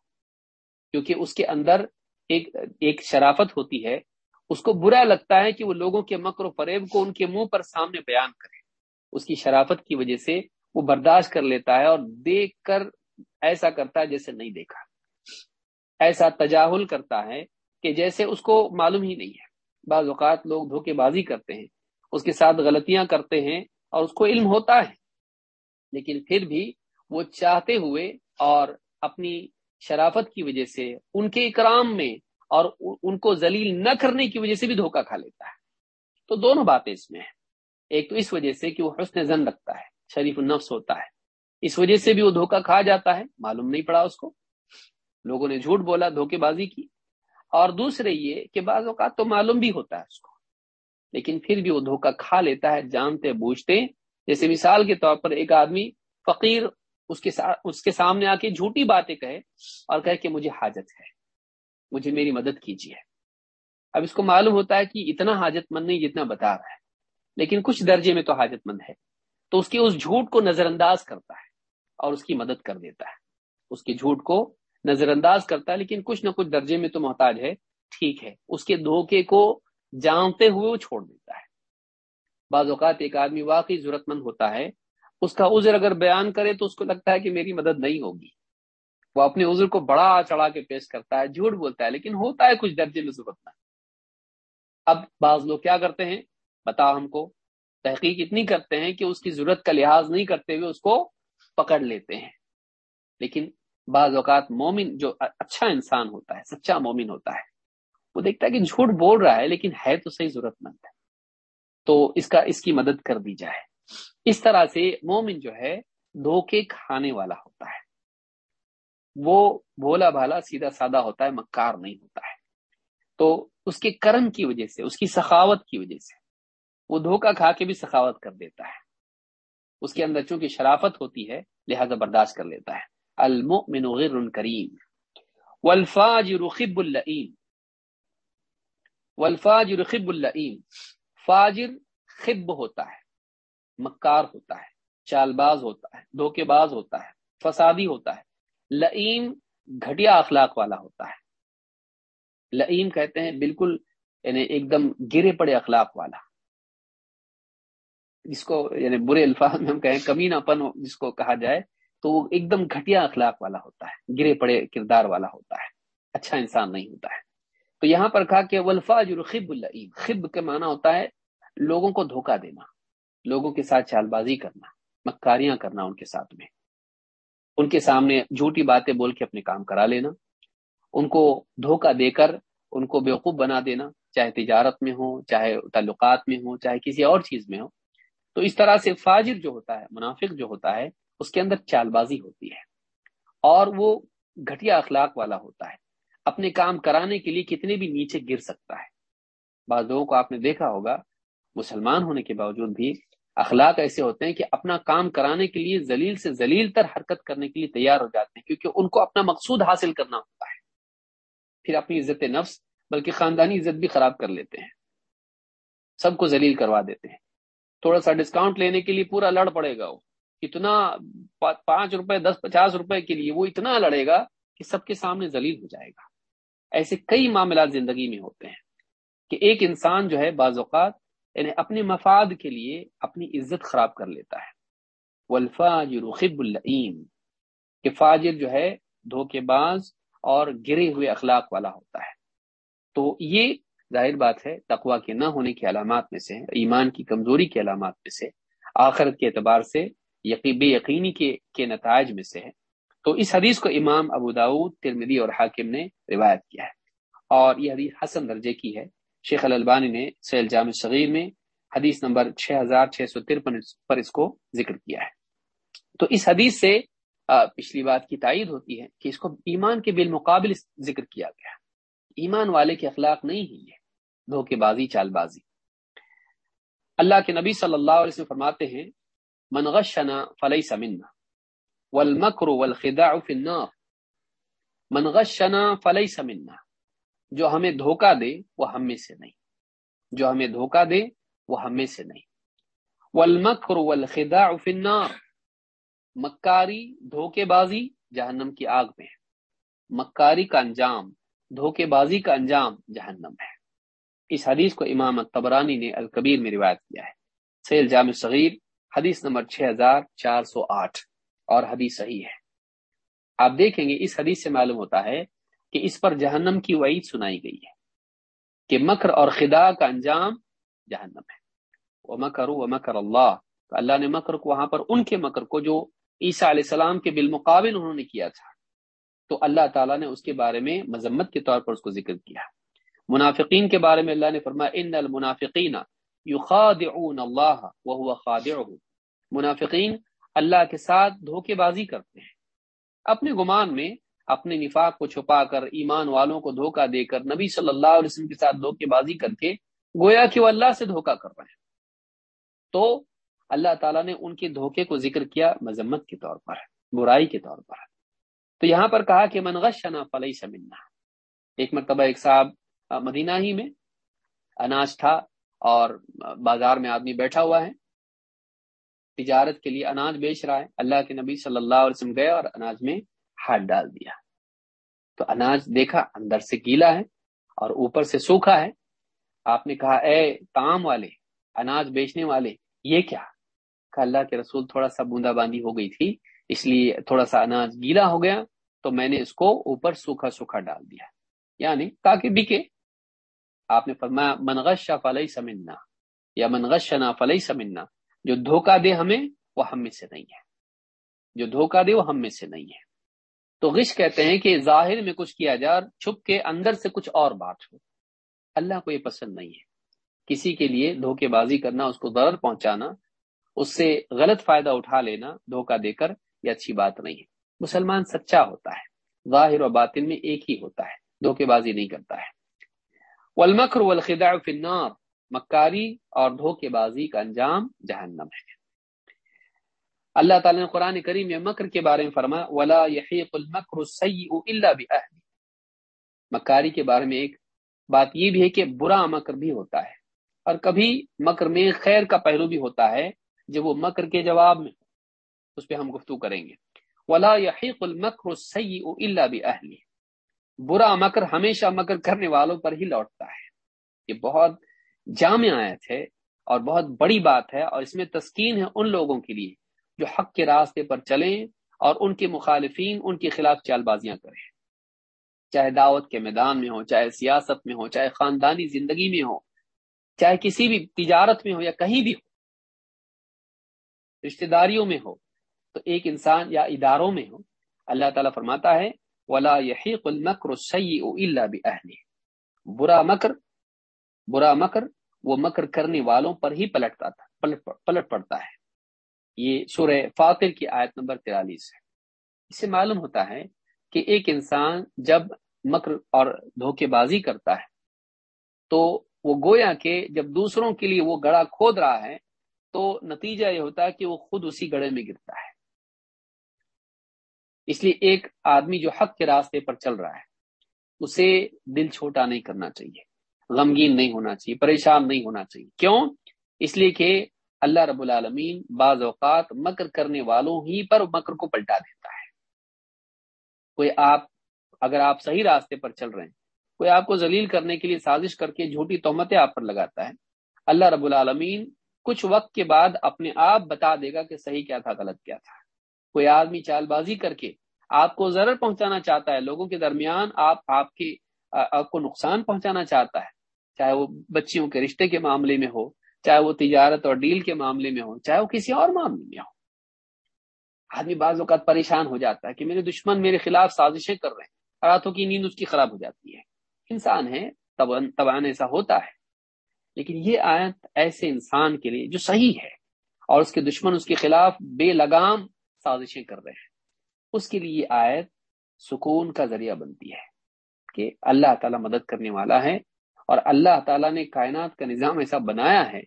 [SPEAKER 2] کیونکہ اس کے اندر ایک ایک شرافت ہوتی ہے۔ اس کو برا لگتا ہے کہ وہ لوگوں کے مکر و فریب کو ان کے منہ پر سامنے بیان کرے۔ اس کی شرافت کی وجہ سے وہ برداشت کر لیتا ہے اور دیکھ کر ایسا کرتا ہے جیسے نہیں دیکھا۔ ایسا تجاہل کرتا ہے کہ جیسے اس کو معلوم ہی نہیں ہے۔ بعض اوقات لوگ دھوکے بازی کرتے ہیں، اس کے ساتھ غلطیاں کرتے ہیں اور اس کو علم ہوتا ہے۔ لیکن پھر بھی وہ چاہتے ہوئے اور اپنی شرافت کی وجہ سے ان کے اکرام میں اور ان کو ذلیل نہ کرنے کی وجہ سے بھی دھوکہ کھا لیتا ہے۔ تو دونوں باتیں اس میں ہیں۔ ایک تو اس وجہ سے کہ وہ حسن زن رکھتا ہے، شریف النفس ہوتا ہے۔ اس وجہ سے بھی وہ دھوکہ کھا جاتا ہے، معلوم نہیں پڑا اس کو۔ لوگوں نے جھوٹ بولا، دھوکے بازی کی۔ اور دوسرے یہ کہ بعض اوقات تو معلوم بھی ہوتا ہے اس کو۔ لیکن پھر بھی وہ دھوکہ کھا لیتا ہے، جانتے، بوجھتے۔ جیسے مثال کے طور پر ایک آدمی فقیر اس کے اس کے سامنے آ کے جھوٹی باتیں کہے اور کہے کہ مجھے حاجت ہے، مجھے میری مدد کیجیے۔ اب اس کو معلوم ہوتا ہے کہ اتنا حاجت مند نہیں جتنا بتا رہا ہے، لیکن کچھ درجے میں تو حاجت مند ہے۔ تو اس کے اس جھوٹ کو نظر انداز کرتا ہے اور اس کی مدد کر دیتا ہے۔ اس کے جھوٹ کو نظر انداز کرتا ہے، لیکن کچھ نہ کچھ درجے میں تو محتاج ہے۔ ٹھیک ہے، اس کے دھوکے کو جانتے ہوئے وہ چھوڑ دیتا ہے۔ بعض اوقات ایک آدمی واقعی ضرورت مند ہوتا ہے، اس کا عذر اگر بیان کرے تو اس کو لگتا ہے کہ میری مدد نہیں ہوگی۔ وہ اپنے عذر کو بڑا چڑھا کے پیش کرتا ہے، جھوٹ بولتا ہے، لیکن ہوتا ہے کچھ درجے میں ضرورت مند۔ اب بعض لوگ کیا کرتے ہیں؟ بتا ہم کو۔ تحقیق اتنی کرتے ہیں کہ اس کی ضرورت کا لحاظ نہیں کرتے ہوئے اس کو پکڑ لیتے ہیں۔ لیکن بعض اوقات مومن جو اچھا انسان ہوتا ہے، سچا مومن ہوتا ہے وہ دیکھتا ہے کہ جھوٹ بول رہا ہے لیکن ہے تو صحیح ضرورت مند ہے۔ تو اس کا، اس کی مدد کر دی جائے۔ اس طرح سے مومن جو ہے دھوکے کھانے والا ہوتا ہے۔ وہ بولا بھالا سیدھا سادہ ہوتا ہے، مکار نہیں ہوتا ہے۔ تو اس کے کرم کی وجہ سے، اس کی سخاوت کی وجہ سے وہ دھوکا کھا کے بھی سخاوت کر دیتا ہے۔ اس کے اندر چونکہ شرافت ہوتی ہے، لہذا برداشت کر لیتا ہے۔ المؤمن غر کریم۔ والفاجر خب اللئیم۔ والفاجر خب اللئیم۔ فاجر خب ہوتا ہے، مکار ہوتا ہے چال باز ہوتا ہے، دھوکے باز ہوتا ہے، فسادی ہوتا ہے۔ لئیم گھٹیا اخلاق والا ہوتا ہے۔ لئیم کہتے ہیں بالکل یعنی ایک دم گرے پڑے اخلاق والا۔ جس کو یعنی برے الفاظ میں ہم کہیں کمینہ پن جس کو کہا جائے، تو وہ ایک دم گھٹیا اخلاق والا ہوتا ہے، گرے پڑے کردار والا ہوتا ہے۔ اچھا انسان نہیں ہوتا ہے۔ تو یہاں پر کہا کہ ولفاظ خب العیم خب کے معنی ہوتا ہے لوگوں کو دھوکہ دینا، لوگوں کے ساتھ چال بازی کرنا، مکاریاں کرنا ان کے ساتھ میں۔ ان کے سامنے جھوٹی باتیں بول کے اپنے کام کرا لینا، ان کو دھوکہ دے کر ان کو بیوقوف بنا دینا، چاہے تجارت میں ہو، چاہے تعلقات میں ہو، چاہے کسی اور چیز میں ہو۔ تو اس طرح سے فاجر جو ہوتا ہے، منافق جو ہوتا ہے، اس کے اندر چال بازی ہوتی ہے اور وہ گھٹیا اخلاق والا ہوتا ہے۔ اپنے کام کرانے کے لیے کتنے بھی نیچے گر سکتا ہے۔ بعض لوگوں کو آپ نے دیکھا ہوگا، مسلمان ہونے کے باوجود بھی اخلاق ایسے ہوتے ہیں کہ اپنا کام کرانے کے لیے ذلیل سے ذلیل تر حرکت کرنے کے لیے تیار ہو جاتے ہیں، کیونکہ ان کو اپنا مقصود حاصل کرنا ہوتا ہے۔ پھر اپنی عزت نفس، بلکہ خاندانی عزت بھی خراب کر لیتے ہیں۔ سب کو ذلیل کروا دیتے ہیں۔ تھوڑا سا ڈسکاؤنٹ لینے کے لیے پورا لڑ پڑے گا وہ۔ اتنا پانچ روپے، دس، پچاس روپے کے لیے وہ اتنا لڑے گا کہ سب کے سامنے ذلیل ہو جائے گا۔ ایسے کئی معاملات زندگی میں ہوتے ہیں کہ ایک انسان جو ہے بعض اوقات یعنی اپنے مفاد کے لیے اپنی عزت خراب کر لیتا ہے۔ والفاجر خب العیم کہ فاجر جو ہے دھوکے باز اور گرے ہوئے اخلاق والا ہوتا ہے۔ تو یہ ظاہر بات ہے تقوا کے نہ ہونے کی علامات میں سے ایمان کی کمزوری کی علامات میں سے، آخرت کے اعتبار سے بے یقینی کے کے نتائج میں سے ہے تو اس حدیث کو امام ابو داود ترمدی اور حاکم نے روایت کیا ہے۔ اور یہ حدیث حسن درجے کی ہے۔ شیخ الالبانی نے سیل جامع صغیر میں حدیث نمبر 6653 پر اس کو ذکر کیا ہے۔ تو اس حدیث سے پچھلی بات کی تائید ہوتی ہے کہ اس کو ایمان کے بالمقابل ذکر کیا گیا۔ ایمان والے کے اخلاق نہیں ہی ہے دھوکے بازی، چال بازی۔ اللہ کے نبی صلی اللہ علیہ وسلم فرماتے ہیں، من غشنا فلیس منا والمکر والخداع فی النار. من غشنا فلیس منا. جو ہمیں دھوکہ دے، وہ ہم میں سے نہیں. جو ہمیں دھوکہ دے، وہ ہم میں سے نہیں. والمکر والخداع فی النار. مکاری دھوکے بازی جہنم کی آگ میں ہے. مکاری کا انجام، دھوکے بازی کا انجام جہنم ہے. اس حدیث کو امام تبرانی نے الکبیر میں روایت کیا ہے. سیل جامع صغیر حدیث نمبر 6408 اور حدیث صحیح ہے۔ آپ دیکھیں گے اس حدیث سے معلوم ہوتا ہے کہ اس پر جہنم کی وعید سنائی گئی ہے کہ مکر اور خدا کا انجام جہنم ہے۔ وہ مکر و مکر اللہ تو اللہ نے مکر کو وہاں پر، ان کے مکر کو جو عیسیٰ علیہ السلام کے بالمقابل انہوں نے کیا تھا۔ تو اللہ تعالیٰ نے اس کے بارے میں مذمت کے طور پر اس کو ذکر کیا۔ منافقین کے بارے میں اللہ نے فرمایا، ان المنافقین یخادعون اللہ وهو خادعهم منافقین اللہ کے ساتھ دھوکے بازی کرتے ہیں۔ اپنے گمان میں اپنے نفاق کو چھپا کر ایمان والوں کو دھوکہ دے کر نبی صلی اللہ علیہ وسلم کے ساتھ دھوکے بازی کر کے گویا کہ وہ اللہ سے دھوکہ کر رہے ہیں۔ تو اللہ تعالیٰ نے ان کے دھوکے کو ذکر کیا مذمت کے طور پر، برائی کے طور پر۔ تو یہاں پر کہا کہ منغشنا فلئی سمنا ایک مرتبہ ایک صاحب مدینہ ہی میں اناج تھا اور بازار میں آدمی بیٹھا ہوا ہے۔ تجارت کے لیے اناج بیچ رہا ہے۔ اللہ کے نبی صلی اللہ علیہ وسلم گیا اور اناج میں ہاتھ ڈال دیا۔ تو اناج دیکھا، اندر سے گیلا ہے اور اوپر سے سوکھا ہے۔ آپ نے کہا، اے تام والے، اناج بیچنے والے، یہ کیا؟ کہ اللہ کے رسول تھوڑا سا بوندا باندی ہو گئی تھی، اس لیے تھوڑا سا اناج گیلا ہو گیا، تو میں نے اس کو اوپر سوکھا سوکھا ڈال دیا۔ یعنی تاکہ بکے۔ آپ نے فرمایا منغش فلئی سمنا یا منغش نا فلئی سمنا جو دھوکہ دے ہمیں، وہ ہم میں سے نہیں ہے۔ جو دھوکہ دے، وہ ہم میں سے نہیں ہے۔ تو غش کہتے ہیں کہ ظاہر میں کچھ کیا جائے چھپ کے اندر سے کچھ اور بات ہو۔ اللہ کو یہ پسند نہیں ہے۔ کسی کے لیے دھوکے بازی کرنا، اس کو ضرر پہنچانا، اس سے غلط فائدہ اٹھا لینا، دھوکہ دے کر یہ اچھی بات نہیں ہے۔ مسلمان سچا ہوتا ہے۔ ظاہر و باطن میں ایک ہی ہوتا ہے۔ دھوکے بازی نہیں کرتا ہے۔ والمکر والخداع فی النار۔ مکاری اور دھوکے بازی کا انجام جہنم ہے۔ اللہ تعالی نے قرآن کریم میں مکر کے بارے میں فرما ولا يحيق المكر السيء الا باهله مکاری کے بارے میں ایک بات یہ بھی ہے کہ برا مکر بھی ہوتا ہے۔ اور کبھی مکر میں خیر کا پہلو بھی ہوتا ہے جب وہ مکر کے جواب میں، اس پہ ہم گفتگو کریں گے۔ ولا يحيق المكر السيء الا باهله برا مکر ہمیشہ مکر کرنے والوں پر ہی لوٹتا ہے۔ یہ بہت جامع آیت ہے اور بہت بڑی بات ہے اور اس میں تسکین ہے ان لوگوں کے لیے جو حق کے راستے پر چلیں اور ان کے مخالفین ان کے خلاف چال بازیاں کریں۔ چاہے دعوت کے میدان میں ہو چاہے سیاست میں ہو چاہے خاندانی زندگی میں ہو چاہے کسی بھی تجارت میں ہو یا کہیں بھی ہو رشتہ داریوں میں ہو، تو ایک انسان یا اداروں میں ہو، اللہ تعالیٰ فرماتا ہے، ولا يحيق المكر السيء الا باهله برا مکر برا مکر وہ مکر کرنے والوں پر ہی پلٹتا تھا پلٹ, پلٹ پڑتا ہے۔ یہ سورہ فاطر کی آیت نمبر تیرالیس ہے۔ اس سے معلوم ہوتا ہے کہ ایک انسان جب مکر اور دھوکے بازی کرتا ہے تو وہ گویا کہ جب دوسروں کے لیے وہ گڑا کھود رہا ہے تو نتیجہ یہ ہوتا ہے کہ وہ خود اسی گڑے میں گرتا ہے۔ اس لیے ایک آدمی جو حق کے راستے پر چل رہا ہے اسے دل چھوٹا نہیں کرنا چاہیے۔ غمگین نہیں ہونا چاہیے، پریشان نہیں ہونا چاہیے۔ کیوں؟ اس لیے کہ اللہ رب العالمین بعض اوقات مکر کرنے والوں ہی پر مکر کو پلٹا دیتا ہے۔ کوئی آپ، اگر آپ صحیح راستے پر چل رہے ہیں، کوئی آپ کو ذلیل کرنے کے لیے سازش کر کے جھوٹی تہمتیں آپ پر لگاتا ہے، اللہ رب العالمین کچھ وقت کے بعد اپنے آپ بتا دے گا کہ صحیح کیا تھا، غلط کیا تھا۔ کوئی آدمی چال بازی کر کے آپ کو ضرر پہنچانا چاہتا ہے، لوگوں کے درمیان آپ آپ کے آپ کو نقصان پہنچانا چاہتا ہے چاہے وہ بچیوں کے رشتے کے معاملے میں ہو، چاہے وہ تجارت اور ڈیل کے معاملے میں ہو، چاہے وہ کسی اور معاملے میں ہو۔ آدمی بعض اوقات پریشان ہو جاتا ہے کہ میرے دشمن میرے خلاف سازشیں کر رہے ہیں، راتوں کی نیند اس کی خراب ہو جاتی ہے۔ انسان ہے تبان ایسا ہوتا ہے۔ لیکن یہ آیت ایسے انسان کے لیے جو صحیح ہے اور اس کے دشمن اس کے خلاف بے لگام سازشیں کر رہے ہیں۔ اس کے لیے یہ آیت سکون کا ذریعہ بنتی ہے کہ اللہ تعالیٰ مدد کرنے والا ہے۔ اور اللہ تعالیٰ نے کائنات کا نظام ایسا بنایا ہے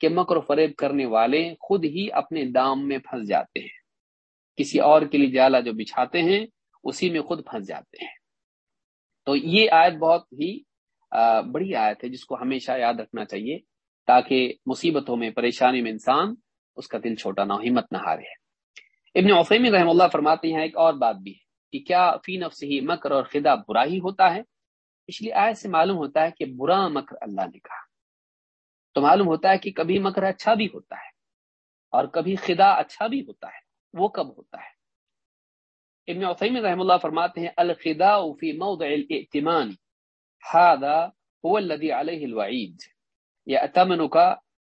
[SPEAKER 2] کہ مکر و فریب کرنے والے خود ہی اپنے دام میں پھنس جاتے ہیں۔ کسی اور کے لیے جالا جو بچھاتے ہیں، اسی میں خود پھنس جاتے ہیں۔ تو یہ آیت بہت ہی بڑی آیت ہے جس کو ہمیشہ یاد رکھنا چاہیے تاکہ مصیبتوں میں، پریشانی میں انسان اس کا دل چھوٹا نہ ہمت نہ ہارے۔ ابن عثیمی رحم اللہ فرماتے ہیں ایک اور بات بھی ہے کہ کیا فی نفس ہی مکر اور خدا برا ہی ہوتا ہے؟ اس لیے آئے سے معلوم ہوتا ہے کہ برا مکر اللہ نے کہا۔ تو معلوم ہوتا ہے کہ کبھی مکر اچھا بھی ہوتا ہے اور کبھی خدا اچھا بھی ہوتا ہے، وہ کب ہوتا ہے؟ ابن عثیمی رحم اللہ فرماتے ہیں الخدا فی موضع الاعتمان هذا هو الذي عليه الوعید یا اتمنك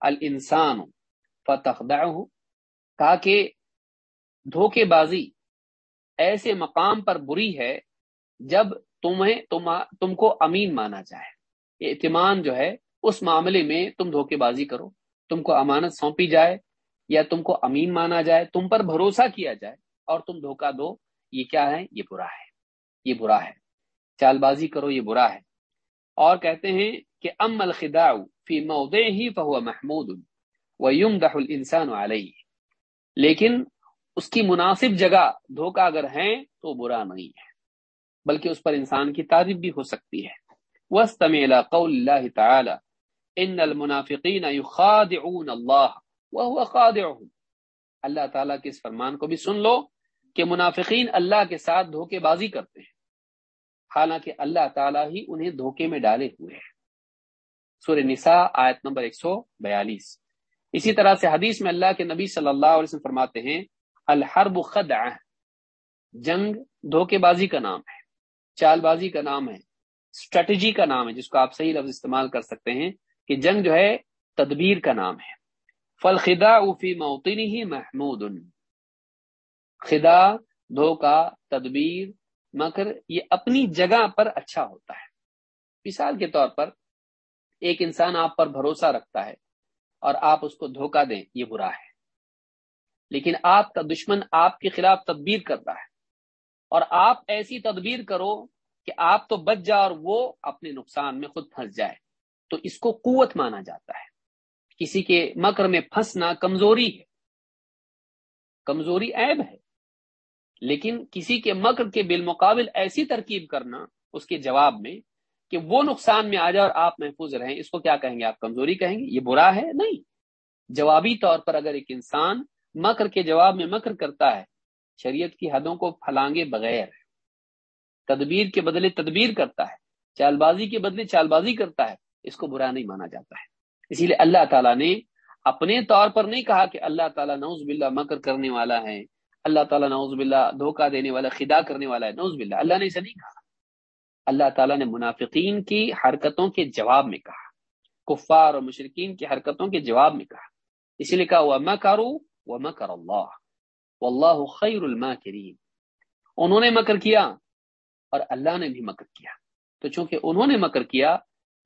[SPEAKER 2] الانسان فتخدعه کہا کہ دھوکے بازی ایسے مقام پر بری ہے جب تمہیں تم تم کو امین مانا جائے۔ یہ اعتمان جو ہے، اس معاملے میں تم دھوکے بازی کرو۔ تم کو امانت سونپی جائے یا تم کو امین مانا جائے، تم پر بھروسہ کیا جائے اور تم دھوکہ دو، یہ کیا ہے؟ یہ برا ہے۔ یہ برا ہے۔ چال بازی کرو، یہ برا ہے۔ اور کہتے ہیں کہ ام الخداع فی ہی فہو محمود ویمدح الانسان علیہ۔ لیکن اس کی مناسب جگہ دھوکہ اگر ہے تو برا نہیں ہے۔ بلکہ اس پر انسان کی تعریف بھی ہو سکتی ہے۔ وَاسْتَمِعْ إِلَىٰ قَوْلِ اللَّهِ تَعَالَى إِنَّ الْمُنَافِقِينَ يُخَادِعُونَ اللَّهَ وَهُوَ خَادِعُهُمْ۔ اللہ تعالیٰ کے اس فرمان کو بھی سن لو کہ منافقین اللہ کے ساتھ دھوکے بازی کرتے ہیں۔ حالانکہ اللہ تعالیٰ ہی انہیں دھوکے میں ڈالے ہوئے ہیں۔ سورہ نساء آیت نمبر 142 اسی طرح سے حدیث میں اللہ کے نبی صلی اللہ علیہ وسلم فرماتے ہیں، الحرب خدعہ، جنگ دھوکے بازی کا نام ہے۔ چال بازی کا نام ہے اسٹریٹجی کا نام ہے، جس کو آپ صحیح لفظ استعمال کر سکتے ہیں کہ جنگ جو ہے تدبیر کا نام ہے۔ فل خدا فی موتنی ہی محمود۔ خدا دھوکا تدبیر مگر یہ اپنی جگہ پر اچھا ہوتا ہے۔ مثال کے طور پر، ایک انسان آپ پر بھروسہ رکھتا ہے اور آپ اس کو دھوکہ دیں، یہ برا ہے۔ لیکن آپ کا دشمن آپ کے خلاف تدبیر کرتا ہے۔ اور آپ ایسی تدبیر کرو کہ آپ تو بچ جا اور وہ اپنے نقصان میں خود پھنس جائے۔ تو اس کو قوت مانا جاتا ہے۔ کسی کے مکر میں پھنسنا کمزوری ہے۔ کمزوری عیب ہے۔ لیکن کسی کے مکر کے بالمقابل ایسی ترکیب کرنا اس کے جواب میں کہ وہ نقصان میں آ جائے اور آپ محفوظ رہیں، اس کو کیا کہیں گے؟ آپ کمزوری کہیں گے؟ یہ برا ہے؟ نہیں۔ جوابی طور پر اگر ایک انسان مکر کے جواب میں مکر کرتا ہے شریعت کی حدوں کو پھلانگے بغیر تدبیر کے بدلے تدبیر کرتا ہے چال بازی کے بدلے چال بازی کرتا ہے، اس کو برا نہیں مانا جاتا ہے۔ اسی لیے اللہ تعالیٰ نے اپنے طور پر نہیں کہا کہ اللہ تعالیٰ نوز باللہ مکر کرنے والا ہے، اللہ تعالیٰ نوز باللہ دھوکہ دینے والا، خدا کرنے والا ہے نوز باللہ۔ اللہ نے اسے نہیں کہا۔ اللہ تعالیٰ نے منافقین کی حرکتوں کے جواب میں کہا، کفار اور مشرقین کی حرکتوں کے جواب میں کہا۔ اسی لیے کہا وہ میں وہ کر اللہ واللہ خیر الماکرین۔ انہوں نے مکر کیا اور اللہ نے بھی مکر کیا۔ تو چونکہ انہوں نے مکر کیا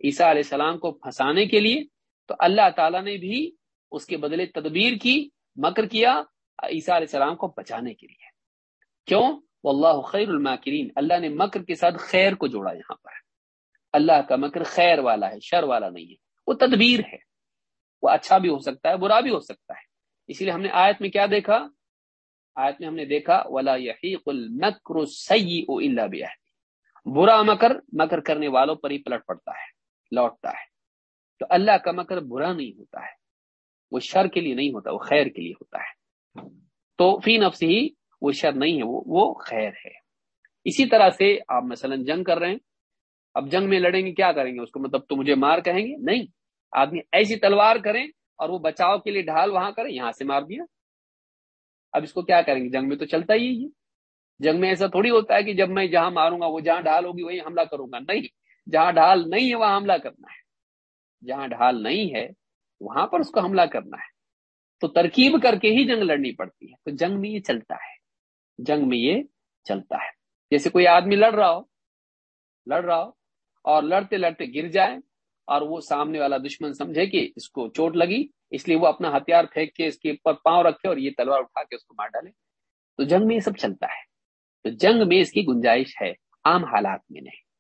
[SPEAKER 2] عیسیٰ علیہ السلام کو پھنسانے کے لیے، تو اللہ تعالیٰ نے بھی اس کے بدلے تدبیر کی، مکر کیا عیسیٰ علیہ السلام کو بچانے کے لیے۔ کیوں؟ واللہ خیر الماکرین۔ اللہ نے مکر کے ساتھ خیر کو جوڑا یہاں پر۔ اللہ کا مکر خیر والا ہے، شر والا نہیں ہے۔ وہ تدبیر ہے۔ وہ اچھا بھی ہو سکتا ہے، برا بھی ہو سکتا ہے۔ اسی لیے ہم نے آیت میں کیا دیکھا؟ آیت میں ہم نے دیکھا، ولا یحیق المکر السیء الا بأهله۔ برا مکر مکر کرنے والوں پر ہی پلٹ پڑتا ہے، لوٹتا ہے۔ تو اللہ کا مکر برا نہیں ہوتا ہے، وہ شر کے لیے نہیں ہوتا، وہ خیر کے لیے ہوتا ہے۔ تو فی نفس ہی وہ شر نہیں ہے، وہ وہ خیر ہے۔ اسی طرح سے آپ مثلا جنگ کر رہے ہیں، اب جنگ میں لڑیں گے، کیا کریں گے؟ اس کو مطلب تو مجھے مار کہیں گے؟ نہیں۔ آدمی ایسی تلوار کریں اور وہ بچاؤ کے لیے ڈھال وہاں کریں، یہاں سے مار دیا۔ اب اس کو کیا کریں گے؟ جنگ میں تو چلتا ہی ہے۔ جنگ میں ایسا تھوڑی ہوتا ہے کہ جب میں جہاں ماروں گا، وہ جہاں ڈھال ہوگی وہی حملہ کروں گا۔ نہیں، جہاں ڈھال نہیں ہے، وہاں حملہ کرنا ہے۔ جہاں ڈھال نہیں ہے، وہاں پر اس کو حملہ کرنا ہے۔ تو ترکیب کر کے ہی جنگ لڑنی پڑتی ہے۔ تو جنگ میں یہ چلتا ہے۔ جنگ میں یہ چلتا ہے۔ جیسے کوئی آدمی لڑ رہا ہو، لڑ رہا ہو اور لڑتے لڑتے گر جائے اور وہ سامنے والا دشمن سمجھے کہ اس کو چوٹ لگی اس لیے وہ اپنا ہتھیار پھینک کے اس کے اوپر پاؤں رکھے اور یہ تلوار اٹھا کے اس کو مار ڈالے۔ تو جنگ میں یہ سب چلتا ہے۔ تو جنگ میں اس کی گنجائش ہے، عام حالات میں نہیں۔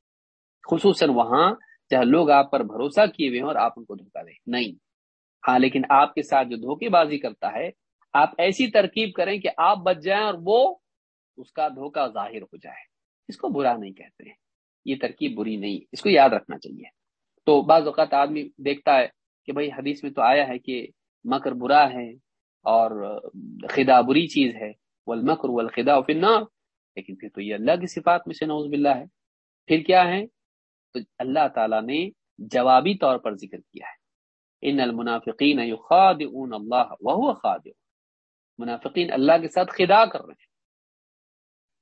[SPEAKER 2] خصوصاً وہاں جہاں لوگ آپ پر بھروسہ کیے ہوئے ہیں اور آپ ان کو دھوکہ دیں۔ نہیں۔ ہاں لیکن آپ کے ساتھ جو دھوکے بازی کرتا ہے، آپ ایسی ترکیب کریں کہ آپ بچ جائیں اور وہ اس کا دھوکہ ظاہر ہو جائے۔ اس کو برا نہیں کہتے۔ ہیں یہ ترکیب بری نہیں۔ اس کو یاد رکھنا چاہیے۔ تو بعض اوقات آدمی دیکھتا ہے کہ بھائی حدیث میں تو آیا ہے کہ مکر برا ہے اور خدا بری چیز ہے، والمکر والخدا فی النار۔ لیکن پھر تو یہ اللہ کی صفات میں سے نوز باللہ ہے۔ پھر کیا ہے؟ تو اللہ تعالیٰ نے جوابی طور پر ذکر کیا ہے۔ ان المنافقین یخادعون اللہ وهو خادع منافقین اللہ کے ساتھ خدا کر رہے ہیں۔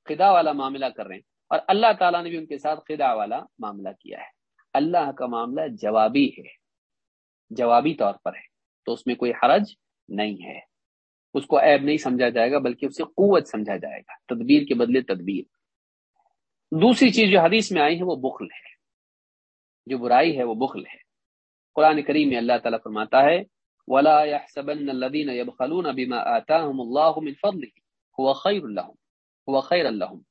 [SPEAKER 2] خدا والا معاملہ کر رہے ہیں۔ اور اللہ تعالیٰ نے بھی ان کے ساتھ خدا والا معاملہ کیا ہے۔ اللہ کا معاملہ جوابی ہے۔ جوابی طور پر ہے۔ تو اس میں کوئی حرج نہیں ہے۔ اس کو عیب نہیں سمجھا جائے گا، بلکہ اسے قوت سمجھا جائے گا۔ تدبیر کے بدلے تدبیر۔ دوسری چیز جو حدیث میں آئی ہے، وہ بخل ہے۔ جو برائی ہے، وہ بخل ہے۔ قرآن کریم میں اللہ تعالیٰ فرماتا ہے، ولا يحسبن الذين يبخلون بما آتاهم الله من فضله هو خير لهم، هو خير لهم۔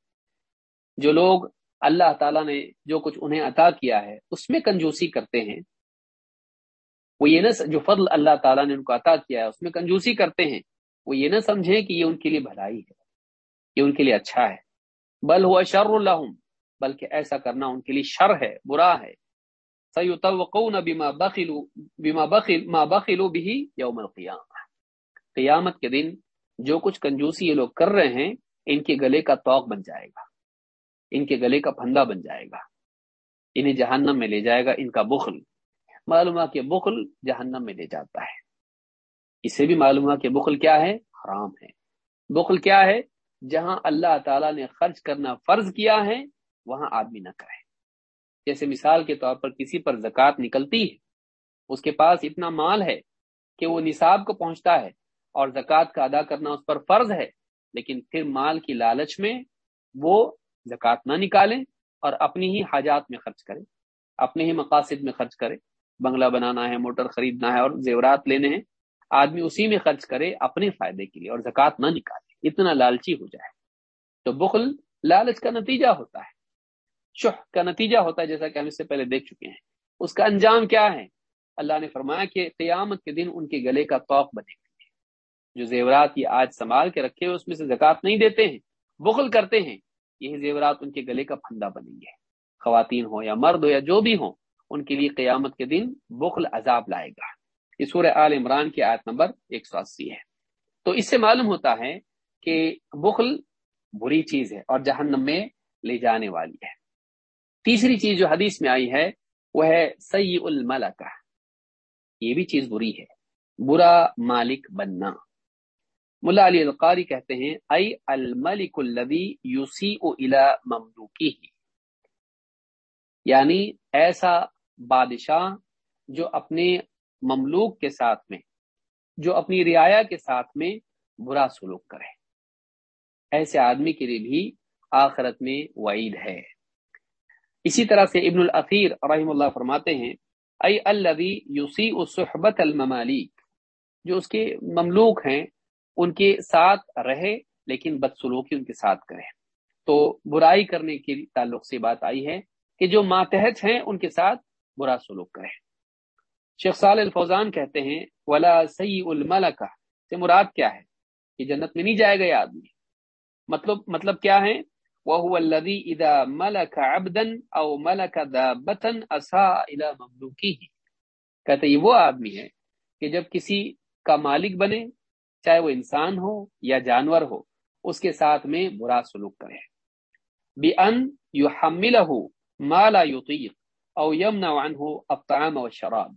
[SPEAKER 2] جو لوگ اللہ تعالیٰ نے جو کچھ انہیں عطا کیا ہے، اس میں کنجوسی کرتے ہیں۔ وہ یہ نہ جو فضل اللہ تعالیٰ نے ان کو عطا کیا ہے، اس میں کنجوسی کرتے ہیں۔ وہ یہ نہ سمجھیں کہ یہ ان کے لیے بھلائی ہے، یہ ان کے لیے اچھا ہے۔ بل ہوا شر الحم بلکہ ایسا کرنا ان کے لیے شر ہے، برا ہے۔ یوم قیامت کے دن جو کچھ کنجوسی یہ لوگ کر رہے ہیں، ان کے گلے کا توق بن جائے گا۔ ان کے گلے کا پھندا بن جائے گا۔ انہیں جہنم میں لے جائے گا، ان کا بخل۔ معلوم کہ بخل جہنم میں لے جاتا ہے۔ اسے بھی معلوم ہوا کہ بخل کیا ہے؟ حرام ہے۔ بخل کیا ہے؟ جہاں اللہ تعالی نے خرچ کرنا فرض کیا ہے، وہاں آدمی نہ کرے۔ جیسے مثال کے طور پر کسی پر زکوٰۃ نکلتی ہے، اس کے پاس اتنا مال ہے کہ وہ نصاب کو پہنچتا ہے اور زکوٰۃ کا ادا کرنا اس پر فرض ہے، لیکن پھر مال کی لالچ میں وہ زکوٰۃ نہ نکالیں اور اپنی ہی حاجات میں خرچ کرے اپنے ہی مقاصد میں خرچ کرے بنگلہ بنانا ہے، موٹر خریدنا ہے اور زیورات لینے ہیں، آدمی اسی میں خرچ کرے اپنے فائدے کے لیے اور زکوٰۃ نہ نکالے، اتنا لالچی ہو جائے۔ تو بخل لالچ کا نتیجہ ہوتا ہے شہ کا نتیجہ ہوتا ہے، جیسا کہ ہم اس سے پہلے دیکھ چکے ہیں۔ اس کا انجام کیا ہے؟ اللہ نے فرمایا کہ قیامت کے دن ان کے گلے کا توق بنے گا۔ جو زیورات یہ آج سنبھال کے رکھے ہوئے، اس میں سے زکوٰۃ نہیں دیتے ہیں، بخل کرتے ہیں۔ یہی زیورات ان کے گلے کا پھندا بنیں گے۔ خواتین ہو یا مرد ہو یا جو بھی ہوں ان کے لیے قیامت کے دن بخل عذاب لائے گا۔ یہ سورہ آل عمران کی آیت نمبر ایک سو اسی ہے۔ تو اس سے معلوم ہوتا ہے کہ بخل بری چیز ہے اور جہنم میں لے جانے والی ہے۔ تیسری چیز جو حدیث میں آئی ہے وہ ہے سی الملکہ۔ یہ بھی چیز بری ہے۔ برا مالک بننا۔ ملا علی القاری کہتے ہیں ائی الملک الذی یوسی مملوکی یعنی ایسا بادشاہ جو اپنے مملوک کے ساتھ میں، جو اپنی رعایا کے ساتھ میں برا سلوک کرے۔ ایسے آدمی کے لیے بھی آخرت میں وعید ہے۔ اسی طرح سے ابن العقیر رحم اللہ فرماتے ہیں ائی الوی یوسی صحبت الممالک، جو اس کے مملوک ہیں، ان کے ساتھ رہے لیکن بدسلوکی ان کے ساتھ کرے۔ تو برائی کرنے کے تعلق سے بات آئی ہے کہ جو ماتحت ہیں، ان کے ساتھ برا سلوک کرے شیخ سال الفوزان کہتے ہیں، ولا سی الملکہ سے مراد کیا ہے؟ کہ جنت میں نہیں جائے گا یہ آدمی۔ مطلب مطلب کیا ہے؟ وہ الذي اذا ملك عبدا او ملك دابه اساء الى مملوكه۔ کہتے یہ وہ آدمی ہے کہ جب کسی کا مالک بنے، چاہے وہ انسان ہو یا جانور ہو، اس کے ساتھ میں برا سلوک کرے۔ بان يحمله ما لا يطيق۔ او يمنع عنه الطعام والشراب،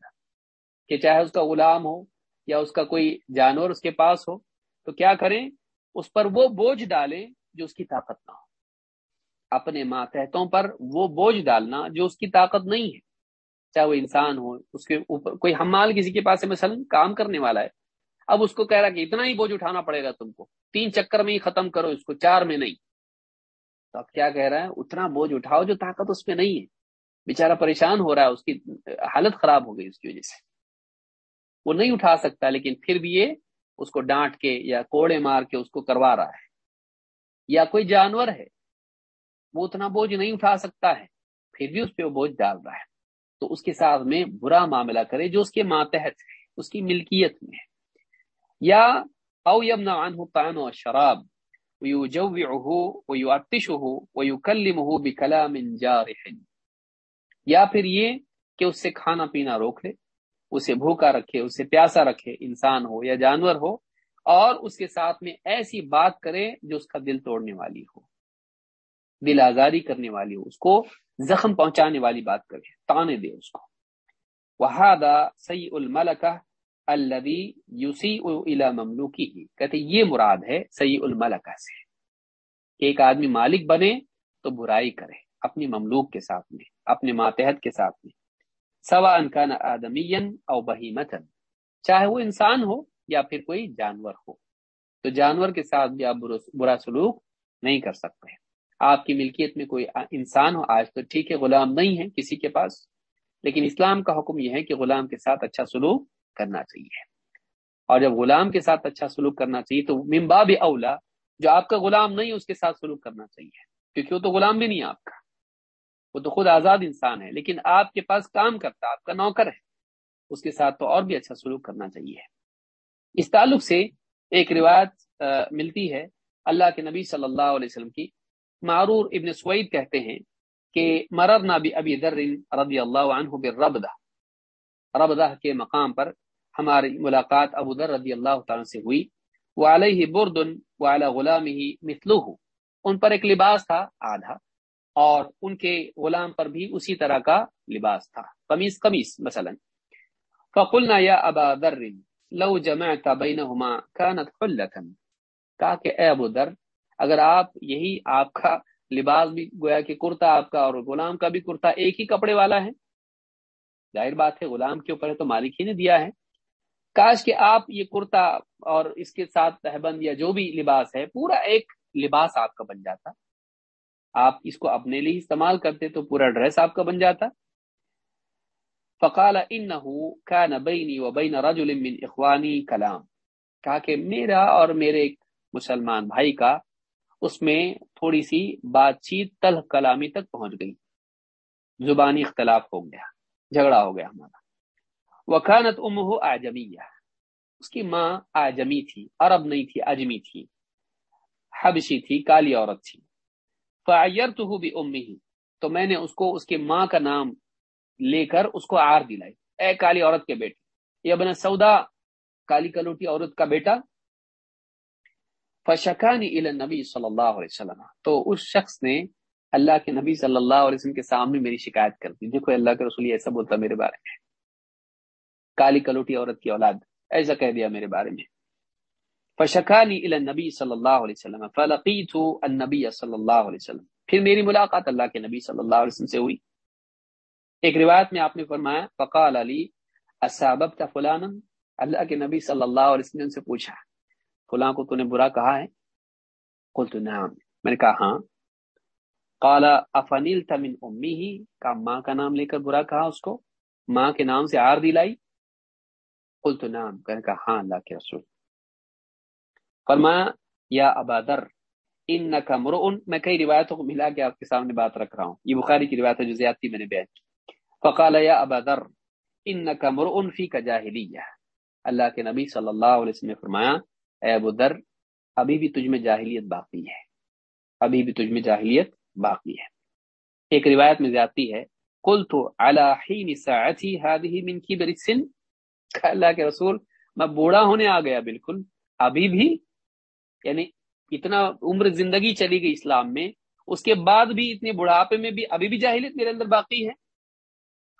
[SPEAKER 2] کہ چاہے اس کا غلام ہو یا اس کا کوئی جانور اس کے پاس ہو، تو کیا کریں؟ اس پر وہ بوجھ ڈالیں جو اس کی طاقت نہ ہو۔ اپنے ماتحتوں پر وہ بوجھ ڈالنا جو اس کی طاقت نہیں ہے۔ چاہے وہ انسان ہو، اس کے اوپر کوئی حمال کسی کے پاس مثلا کام کرنے والا ہے، اب اس کو کہہ رہا کہ اتنا ہی بوجھ اٹھانا پڑے گا تم کو، تین چکر میں ہی ختم کرو اس کو، چار میں نہیں۔ تو اب کیا کہہ رہا ہے؟ اتنا بوجھ اٹھاؤ جو طاقت اس میں نہیں ہے۔ بےچارا پریشان ہو رہا ہے، اس کی حالت خراب ہو گئی اس کی وجہ سے۔ وہ نہیں اٹھا سکتا، لیکن پھر بھی یہ اس کو ڈانٹ کے یا کوڑے مار کے اس کو کروا رہا ہے۔ یا کوئی جانور ہے، وہ اتنا بوجھ نہیں اٹھا سکتا ہے، پھر بھی اس پہ وہ بوجھ ڈال رہا ہے۔ تو اس کے ساتھ میں برا معاملہ کرے جو اس کے ماتحت ہے، اس کی ملکیت میں ہے۔ یا او یمنا عنہ طعام و شراب ويجوعه ويعطشه ويكلمه بكلام جارح۔ یا پھر یہ کہ اس سے کھانا پینا روک لے، اسے بھوکا رکھے، اسے پیاسا رکھے، انسان ہو یا جانور ہو، اور اس کے ساتھ میں ایسی بات کرے جو اس کا دل توڑنے والی ہو، دل آزاری کرنے والی ہو، اس کو زخم پہنچانے والی بات کرے، تانے دے اس کو۔ وہادا سی الملکہ الدی یوسی الا مملوکی ہی کہتے یہ مراد ہے سی الملکہ سے۔ کہ ایک آدمی مالک بنے تو برائی کرے، اپنی مملوک کے ساتھ میں۔ اپنے ماتحت کے ساتھ میں سوا انکان آدمی او بہیمتن چاہے وہ انسان ہو یا پھر کوئی جانور ہو۔ تو جانور کے ساتھ بھی آپ برا سلوک نہیں کر سکتے۔ آپ کی ملکیت میں کوئی انسان ہو، آج تو ٹھیک ہے، غلام نہیں ہے کسی کے پاس، لیکن اسلام کا حکم یہ ہے کہ غلام کے ساتھ اچھا سلوک کرنا چاہیے۔ اور جب غلام کے ساتھ اچھا سلوک کرنا چاہیے تو ممبا بھی اولا، جو آپ کا غلام نہیں، اس کے ساتھ سلوک کرنا چاہیے۔ کیونکہ وہ تو غلام بھی نہیں ہے آپ کا۔ وہ تو خود آزاد انسان ہے، لیکن آپ کے پاس کام کرتا، آپ کا نوکر ہے۔ اس کے ساتھ تو اور بھی اچھا سلوک کرنا چاہیے۔ اس تعلق سے ایک روایت ملتی ہے۔ اللہ کے نبی صلی اللہ علیہ وسلم کی۔ معرور ابن سوید کہتے ہیں کہ مرر نبی ابی در رضی اللہ عنہ بالربدہ۔ ربدہ کے مقام پر ہماری ملاقات ابو در رضی اللہ تعالیٰ سے ہوئی۔ وہ علیہ بردن و اعلیٰ غلام ہی ان پر ایک لباس تھا، آدھا۔ اور ان کے غلام پر بھی اسی طرح کا لباس تھا۔ قمیص قمیص مثلا۔ فقلنا یا ابا در لو جمعت بینہما کانت حلتا کہا کہ اے ابو در اگر آپ یہی آپ کا لباس بھی گویا کہ کرتا، آپ کا اور غلام کا بھی کرتا ایک ہی کپڑے والا ہے؟ ظاہر بات ہے، غلام کے اوپر ہے تو مالک ہی نے دیا ہے۔ کاش کہ آپ یہ کرتا اور اس کے ساتھ تہبند یا جو بھی لباس ہے، پورا ایک لباس آپ کا بن جاتا۔ آپ اس کو اپنے لیے استعمال کرتے تو پورا ڈریس آپ کا بن جاتا۔ فقال انه كان بيني وبين رجل من اخواني كلام کہا کہ میرا اور میرے ایک مسلمان بھائی کا اس میں تھوڑی سی بات چیت تل کلامی تک پہنچ گئی۔ زبانی اختلاف ہو گیا، جھگڑا ہو گیا ہمارا۔ وکانت امہ آجمیہ اس کی ماں آجمی تھی، عرب نہیں تھی اجمی تھی۔ حبشی تھی، کالی عورت تھی۔ فعیر تو امی تو میں نے اس کو، اس کے ماں کا نام لے کر اس کو آر دلائی۔ اے کالی عورت کے بیٹے، یہ بنا سودا، کالی کلوٹی عورت کا بیٹا۔ فشکانی نبی صلی اللہ علیہ وسلم۔ تو اس شخص نے اللہ کے نبی صلی اللہ علیہ وسلم کے سامنے میری شکایت کر دی۔ دیکھو اللہ کے رسول ایسا بولتا میرے بارے میں۔ کالی کلوٹی عورت کی اولاد، ایسا کہہ دیا میرے بارے میں۔ فشکانی نبی صلی اللہ علیہ وسلم فلقیت النبی صلی اللہ علیہ وسلم۔ پھر میری ملاقات اللہ کے نبی صلی اللہ علیہ وسلم سے ہوئی۔ ایک روایت میں آپ نے فرمایا، فقال علی اساببت فلانا؟ اللہ کے نبی صلی اللہ علیہ وسلم سے پوچھا، فلاں کو تو نے برا کہا ہے؟ قلت، نعم۔ میں نے کہا ہاں۔ قال، افنیلت من امی ہی کا ماں کا نام لے کر برا کہا اس کو؟ ماں کے نام سے آر دلائی؟ قلت، نعم۔ میں نے کہا ہاں اللہ کے رسول۔ فرمایا یا ابادر ان کا مرون میں کئی روایتوں کو ملا کے آپ کے سامنے بات رکھ رہا ہوں۔ یہ بخاری کی روایت ہے جو زیادتی میں نے بیان کی۔ فقال، یا ابادر ان کا مرون فی کا جاہلیہ۔ اللہ کے نبی صلی اللہ علیہ وسلم نے فرمایا، اے ابو در ابھی بھی تجھ میں جاہلیت باقی ہے۔ ابھی بھی تجھ میں جاہلیت باقی ہے۔ ایک روایت میں زیادتی ہے کل تو من کی اللہ کے رسول، میں بوڑھا ہونے آ گیا، بالکل۔ ابھی بھی یعنی اتنا عمر زندگی چلی گئی اسلام میں، اس کے بعد بھی اتنے بڑھاپے میں بھی، ابھی بھی جاہلیت میرے اندر باقی ہے۔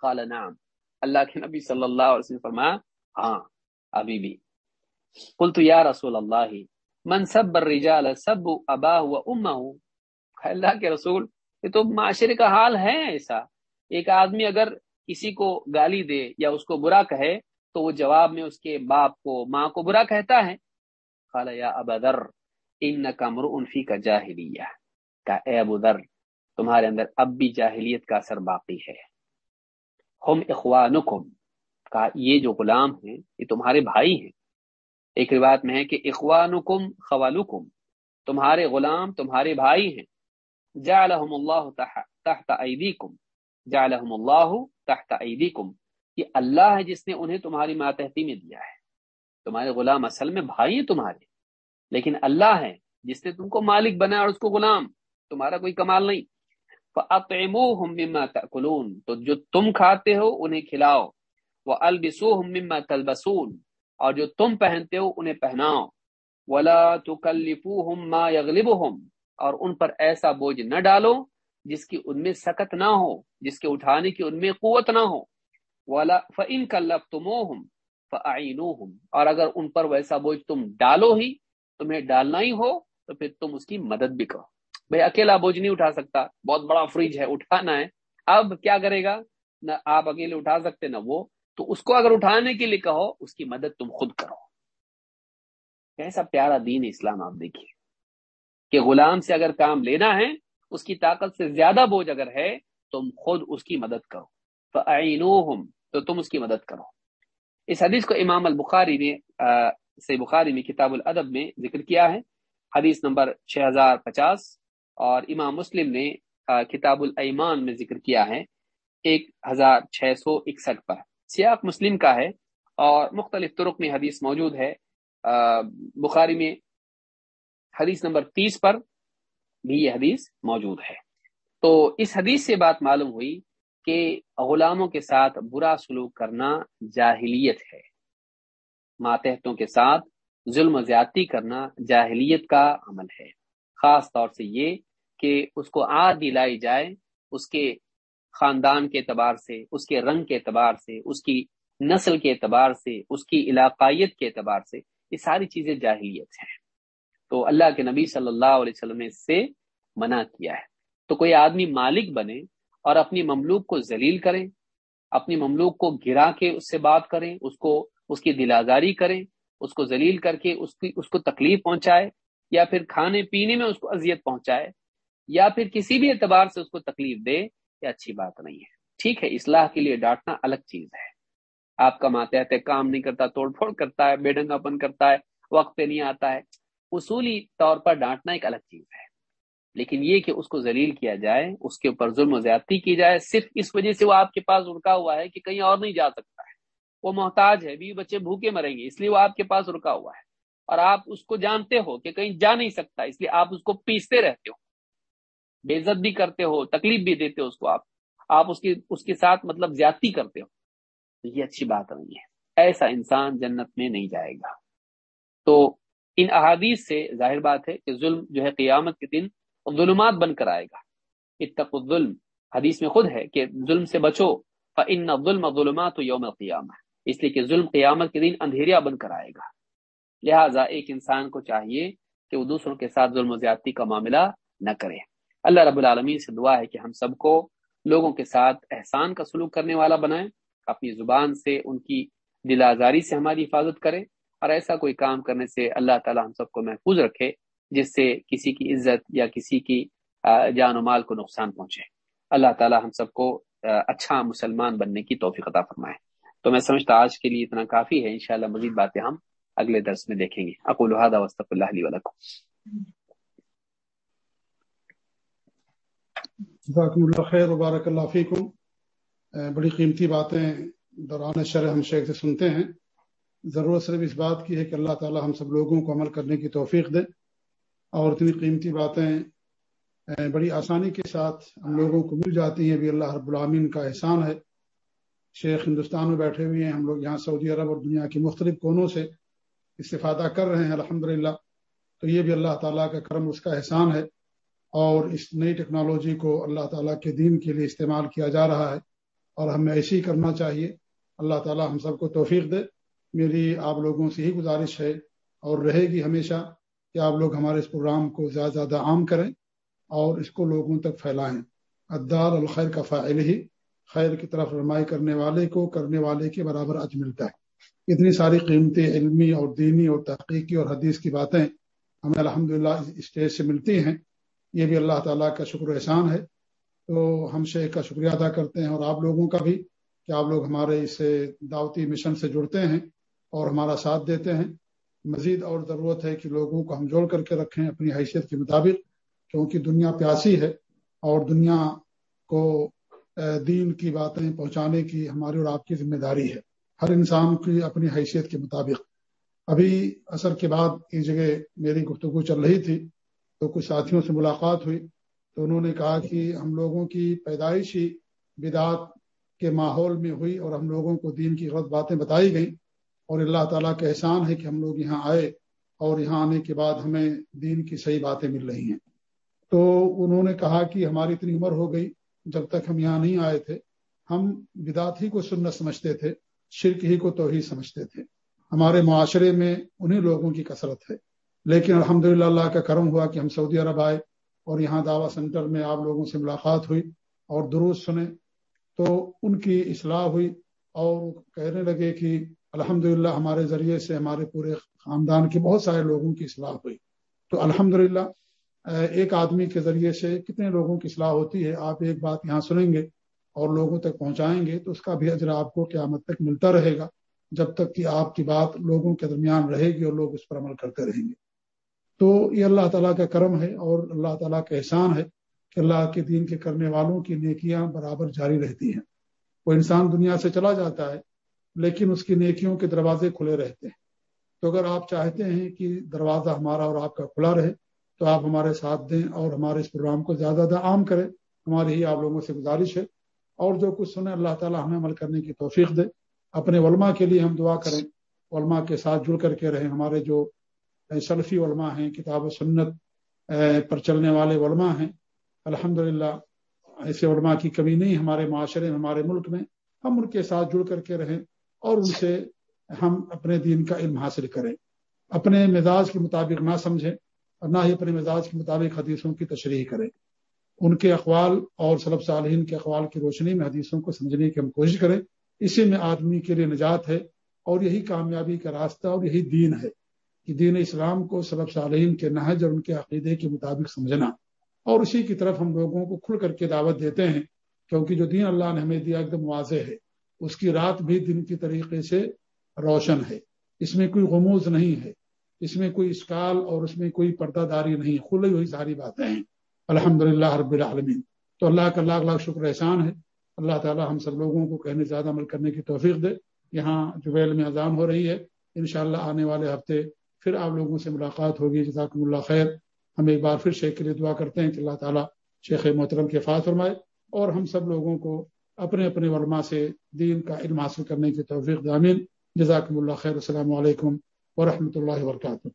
[SPEAKER 2] قال نعم۔ اللہ کے نبی صلی اللہ علیہ وسلم فرمایا ہاں ابھی بھی۔ قلت یا رسول اللہ، من سب الرجال سب ابا ہوا اما اللہ کے رسول، یہ تو معاشرے کا حال ہے ایسا۔ ایک آدمی اگر کسی کو گالی دے یا اس کو برا کہے، تو وہ جواب میں اس کے باپ کو، ماں کو برا کہتا ہے۔ قال یا ابا ذر انک امرؤ فیک جاہلیہ کا اے ابو ذر، تمہارے اندر اب بھی جاہلیت کا اثر باقی ہے۔ ہم اخوانکم۔ کا یہ جو غلام ہیں، یہ تمہارے بھائی ہیں۔ ایک روایت میں ہے کہ، اخوانکم خوالکم تمہارے غلام تمہارے بھائی ہیں۔ جعلہم اللہ تحت ایدیکم۔ جعلہم اللہ تحت ایدیکم۔ یہ اللہ ہے جس نے انہیں تمہاری ماتحتی میں دیا ہے۔ تمہارے غلام اصل میں بھائی ہیں تمہارے۔ لیکن اللہ ہے جس نے تم کو مالک بنا اور اس کو غلام، تمہارا کوئی کمال نہیں۔ تو جو تم کھاتے ہو، انہیں کھلاؤ۔ وہ البسو مما تلبسون۔ اور جو تم پہنتے ہو، انہیں پہناؤ۔ ولا تکلفوہم ما یغلبہم اور ان پر ایسا بوجھ نہ ڈالو جس کی ان میں سکت نہ ہو، جس کے اٹھانے کی ان میں قوت نہ ہو۔ ولا فإن کلفتموہم فعینوہم اور اگر ان پر ویسا بوجھ تم ڈالو ہی، تمہیں ڈالنا ہی ہو، تو پھر تم اس کی مدد بھی کرو۔ بھائی، اکیلا بوجھ نہیں اٹھا سکتا۔ بہت بڑا فریج ہے، اٹھانا ہے۔ اب کیا کرے گا؟ نہ آپ اکیلے اٹھا سکتے، نہ وہ۔ تو اس کو اگر اٹھانے کے لیے کہو، اس کی مدد تم خود کرو۔ کیسا پیارا دین اسلام، آپ دیکھیے۔ کہ غلام سے اگر کام لینا ہے، اس کی طاقت سے زیادہ بوجھ اگر ہے، تم خود اس کی مدد کرو۔ تو تم اس کی مدد کرو۔ اس حدیث کو امام البخاری نے سے بخاری میں کتاب الادب میں ذکر کیا ہے۔ حدیث نمبر چھ ہزار پچاس۔ اور امام مسلم نے کتاب الایمان میں ذکر کیا ہے، ایک ہزار چھ سو اکسٹھ پر۔ سیاق مسلم کا ہے اور مختلف طرق میں حدیث موجود ہے۔ بخاری میں حدیث نمبر تیس پر بھی یہ حدیث موجود ہے۔ تو اس حدیث سے بات معلوم ہوئی کہ غلاموں کے ساتھ برا سلوک کرنا جاہلیت ہے۔ ماتحتوں کے ساتھ ظلم و زیادتی کرنا جاہلیت کا عمل ہے۔ خاص طور سے یہ کہ اس کو آ دلائی جائے، اس کے خاندان کے اعتبار سے، اس کے رنگ کے اعتبار سے، اس کی نسل کے اعتبار سے، اس کی علاقائیت کے اعتبار سے یہ ساری چیزیں جاہلیت ہیں۔ تو اللہ کے نبی صلی اللہ علیہ وسلم نے اس سے منع کیا ہے۔ تو کوئی آدمی مالک بنے اور اپنی مملوک کو ذلیل کریں، اپنی مملوک کو گرا کے اس سے بات کریں، اس کو، اس کی دل آزاری کریں، اس کو ذلیل کر کے اس کی، اس کو تکلیف پہنچائے، یا پھر کھانے پینے میں اس کو اذیت پہنچائے، یا پھر کسی بھی اعتبار سے اس کو تکلیف دے، یہ اچھی بات نہیں ہے۔ ٹھیک ہے، اصلاح کے لیے ڈانٹنا الگ چیز ہے۔ آپ کا ماتحت کام نہیں کرتا، توڑ پھوڑ کرتا ہے، بے ڈنگا پن کرتا ہے، وقت پہ نہیں آتا ہے۔ اصولی طور پر ڈانٹنا ایک الگ چیز ہے۔ لیکن یہ کہ اس کو ذلیل کیا جائے، اس کے اوپر ظلم و زیادتی کی جائے، صرف اس وجہ سے وہ آپ کے پاس رکا ہوا ہے کہ کہیں اور نہیں جا سکتا ہے۔ وہ محتاج ہے بھی بچے بھوکے مریں گے، اس لیے وہ آپ کے پاس رکا ہوا ہے۔ اور آپ اس کو جانتے ہو کہ کہیں جا نہیں سکتا، اس لیے آپ اس کو پیستے رہتے ہو۔ بے عزت بھی کرتے ہو، تکلیف بھی دیتے ہو اس کو آپ۔ آپ اس کی، اس کے ساتھ مطلب زیادتی کرتے ہو۔ یہ اچھی بات نہیں ہے۔ ایسا انسان جنت میں نہیں جائے گا۔ تو ان احادیث سے ظاہر بات ہے کہ ظلم جو ہے قیامت کے دن ظلمات بن کر آئے گا۔ اتق الظلم۔ حدیث میں خود ہے کہ ظلم سے بچو۔ ان ظلم ظلمات یوم القیامہ۔ اس لیے کہ ظلم قیامت کے دن اندھیریا بن کر آئے گا۔ لہٰذا ایک انسان کو چاہیے کہ وہ دوسروں کے ساتھ ظلم و زیادتی کا معاملہ نہ کرے۔ اللہ رب العالمین سے دعا ہے کہ ہم سب کو لوگوں کے ساتھ احسان کا سلوک کرنے والا بنائیں۔ اپنی زبان سے، ان کی دل آزاری سے ہماری حفاظت کرے اور ایسا کوئی کام کرنے سے اللہ تعالی ہم سب کو محفوظ رکھے۔ جس سے کسی کی عزت یا کسی کی جان و مال کو نقصان پہنچے۔ اللہ تعالی ہم سب کو اچھا مسلمان بننے کی توفیق عطا فرمائے۔ تو میں سمجھتا آج کے لیے اتنا کافی ہے۔ انشاءاللہ مزید باتیں ہم اگلے درس میں دیکھیں گے۔ اقول هذا واستغفر الله لي ولكم۔
[SPEAKER 1] جزاکم اللہ خیر وبارک اللہ فیکم۔ بڑی قیمتی باتیں دوران شرح ہم شیخ سے سنتے ہیں۔ ضرورت صرف اس بات کی ہے کہ اللہ تعالی ہم سب لوگوں کو عمل کرنے کی توفیق دے۔ اور اتنی قیمتی باتیں بڑی آسانی کے ساتھ ہم لوگوں کو مل جاتی ہیں ابھی اللہ رب العامین کا احسان ہے۔ شیخ ہندوستان میں بیٹھے ہوئے ہیں، ہم لوگ یہاں سعودی عرب اور دنیا کے مختلف کونوں سے استفادہ کر رہے ہیں الحمد تو یہ بھی اللہ تعالیٰ کا کرم، اس کا احسان ہے۔ اور اس نئی ٹیکنالوجی کو اللہ تعالیٰ کے دین کے لیے استعمال کیا جا رہا ہے۔ اور ہمیں ایسے ہی کرنا چاہیے۔ اللہ تعالیٰ ہم سب کو توفیق دے۔ میری آپ لوگوں سے ہی گزارش ہے اور رہے گی ہمیشہ۔ کہ آپ لوگ ہمارے اس پروگرام کو زیادہ زیادہ عام کریں اور اس کو لوگوں تک پھیلائیں۔ ادار الخیر کا فائل ہی خیر کی طرف رمائی کرنے والے کو کرنے والے کے برابر اج ملتا ہے۔ اتنی ساری قیمتیں علمی اور دینی اور تحقیقی اور حدیث کی باتیں ہمیں الحمد للہ اسٹیج سے ملتی ہیں۔ یہ بھی اللہ تعالیٰ کا شکر و احسان ہے۔ تو ہم شیخ کا شکریہ ادا کرتے ہیں اور آپ لوگوں کا بھی کہ آپ لوگ ہمارے اس دعوتی مشن سے جڑتے ہیں اور ہمارا ساتھ دیتے ہیں۔ مزید اور ضرورت ہے کہ لوگوں کو ہم جوڑ کر کے رکھیں اپنی حیثیت کے مطابق، کیونکہ دنیا پیاسی ہے اور دنیا کو دین کی باتیں پہنچانے کی ہماری اور آپ کی ذمہ داری ہے۔ ہر انسان کی اپنی حیثیت کے مطابق۔ ابھی اثر کے بعد ایک جگہ میری گفتگو چل رہی تھی تو کچھ ساتھیوں سے ملاقات ہوئی تو انہوں نے کہا کہ ہم لوگوں کی پیدائشی بدعت کے ماحول میں ہوئی اور ہم لوگوں کو دین کی غلط باتیں بتائی گئیں۔ اور اللہ تعالیٰ کا احسان ہے کہ ہم لوگ یہاں آئے اور یہاں آنے کے بعد ہمیں دین کی صحیح باتیں مل رہی ہیں۔ تو انہوں نے کہا کہ ہماری اتنی عمر ہو گئی، جب تک ہم یہاں نہیں آئے تھے، ہم بدعت ہی کو سنت سمجھتے تھے، شرک ہی کو توحید سمجھتے تھے۔ ہمارے معاشرے میں انہیں لوگوں کی کثرت ہے۔ لیکن الحمد اللہ کا کرم ہوا کہ ہم سعودی عرب آئے اور یہاں دعوی سینٹر میں آپ لوگوں سے ملاقات ہوئی اور درست سنے تو ان کی اصلاح ہوئی اور کہنے لگے کہ الحمد ہمارے ذریعے سے ہمارے پورے خاندان کے بہت سارے لوگوں کی اصلاح ہوئی۔ تو الحمد ایک آدمی کے ذریعے سے کتنے لوگوں کی اصلاح ہوتی ہے، آپ ایک بات یہاں سنیں گے اور لوگوں تک پہنچائیں گے تو اس کا بھی اجر آپ کو قیامت تک ملتا رہے گا، جب تک کہ آپ کی بات لوگوں کے درمیان رہے گی اور لوگ اس پر عمل کرتے رہیں گے۔ تو یہ اللہ تعالیٰ کا کرم ہے اور اللہ تعالیٰ کا احسان ہے کہ اللہ کے دین کے کرنے والوں کی نیکیاں برابر جاری رہتی ہیں۔ وہ انسان دنیا سے چلا جاتا ہے لیکن اس کی نیکیوں کے دروازے کھلے رہتے ہیں۔ تو اگر آپ چاہتے ہیں کہ دروازہ ہمارا اور آپ کا کھلا رہے، تو آپ ہمارے ساتھ دیں اور ہمارے اس پروگرام کو زیادہ زیادہ عام کریں۔ ہماری ہی آپ لوگوں سے گزارش ہے۔ اور جو کچھ سنیں، اللہ تعالیٰ ہمیں عمل کرنے کی توفیق دے۔ اپنے علماء کے لیے ہم دعا کریں۔ علماء کے ساتھ جڑ کر کے رہیں۔ ہمارے جو سلفی علماء ہیں، کتاب و سنت پر چلنے والے علماء ہیں الحمد ایسے علماء کی کمی نہیں، ہمارے معاشرے میں، ہمارے ملک میں ہم ان کے ساتھ جڑ کر کے رہیں۔ اور ان سے ہم اپنے دین کا علم حاصل کریں۔ اپنے مزاج کے مطابق نہ سمجھیں اور نہ ہی اپنے مزاج کے مطابق حدیثوں کی تشریح کریں۔ ان کے اقوال اور صلب صالحین کے اقوال کی روشنی میں حدیثوں کو سمجھنے کی ہم کوشش کریں۔ اسی میں آدمی کے لیے نجات ہے اور یہی کامیابی کا راستہ اور یہی دین ہے کہ دین اسلام کو صلب صالحین کے نہج اور ان کے عقیدے کے مطابق سمجھنا۔ اور اسی کی طرف ہم لوگوں کو کھل کر کے دعوت دیتے ہیں کیونکہ جو دین اللہ نے ہمیں دیا ایک دم واضح ہے۔ اس کی رات بھی دن کی طریقے سے روشن ہے۔ اس میں کوئی غموز نہیں ہے۔ اس میں کوئی اسکال اور اس میں کوئی پردہ داری نہیں۔ کھلی ہوئی ساری باتیں ہیں۔ الحمد للہ رب العالمین۔ تو اللہ کا لاکھ لاکھ شکر احسان ہے۔ اللہ تعالی ہم سب لوگوں کو کہنے زیادہ عمل کرنے کی توفیق دے۔ یہاں جویل میں اذان ہو رہی ہے۔ انشاءاللہ آنے والے ہفتے پھر آپ لوگوں سے ملاقات ہوگی۔ جزاکم اللہ خیر۔ ہم ایک بار پھر شیخ کے لیے دعا کرتے ہیں کہ اللہ تعالیٰ شیخ محترم کے فاط فرمائے اور ہم سب لوگوں کو اپنے اپنے علماء سے دین کا علم حاصل کرنے کی توفیق دامین جزاکم اللہ خیر، السلام علیکم ورحمۃ اللہ وبرکاتہ۔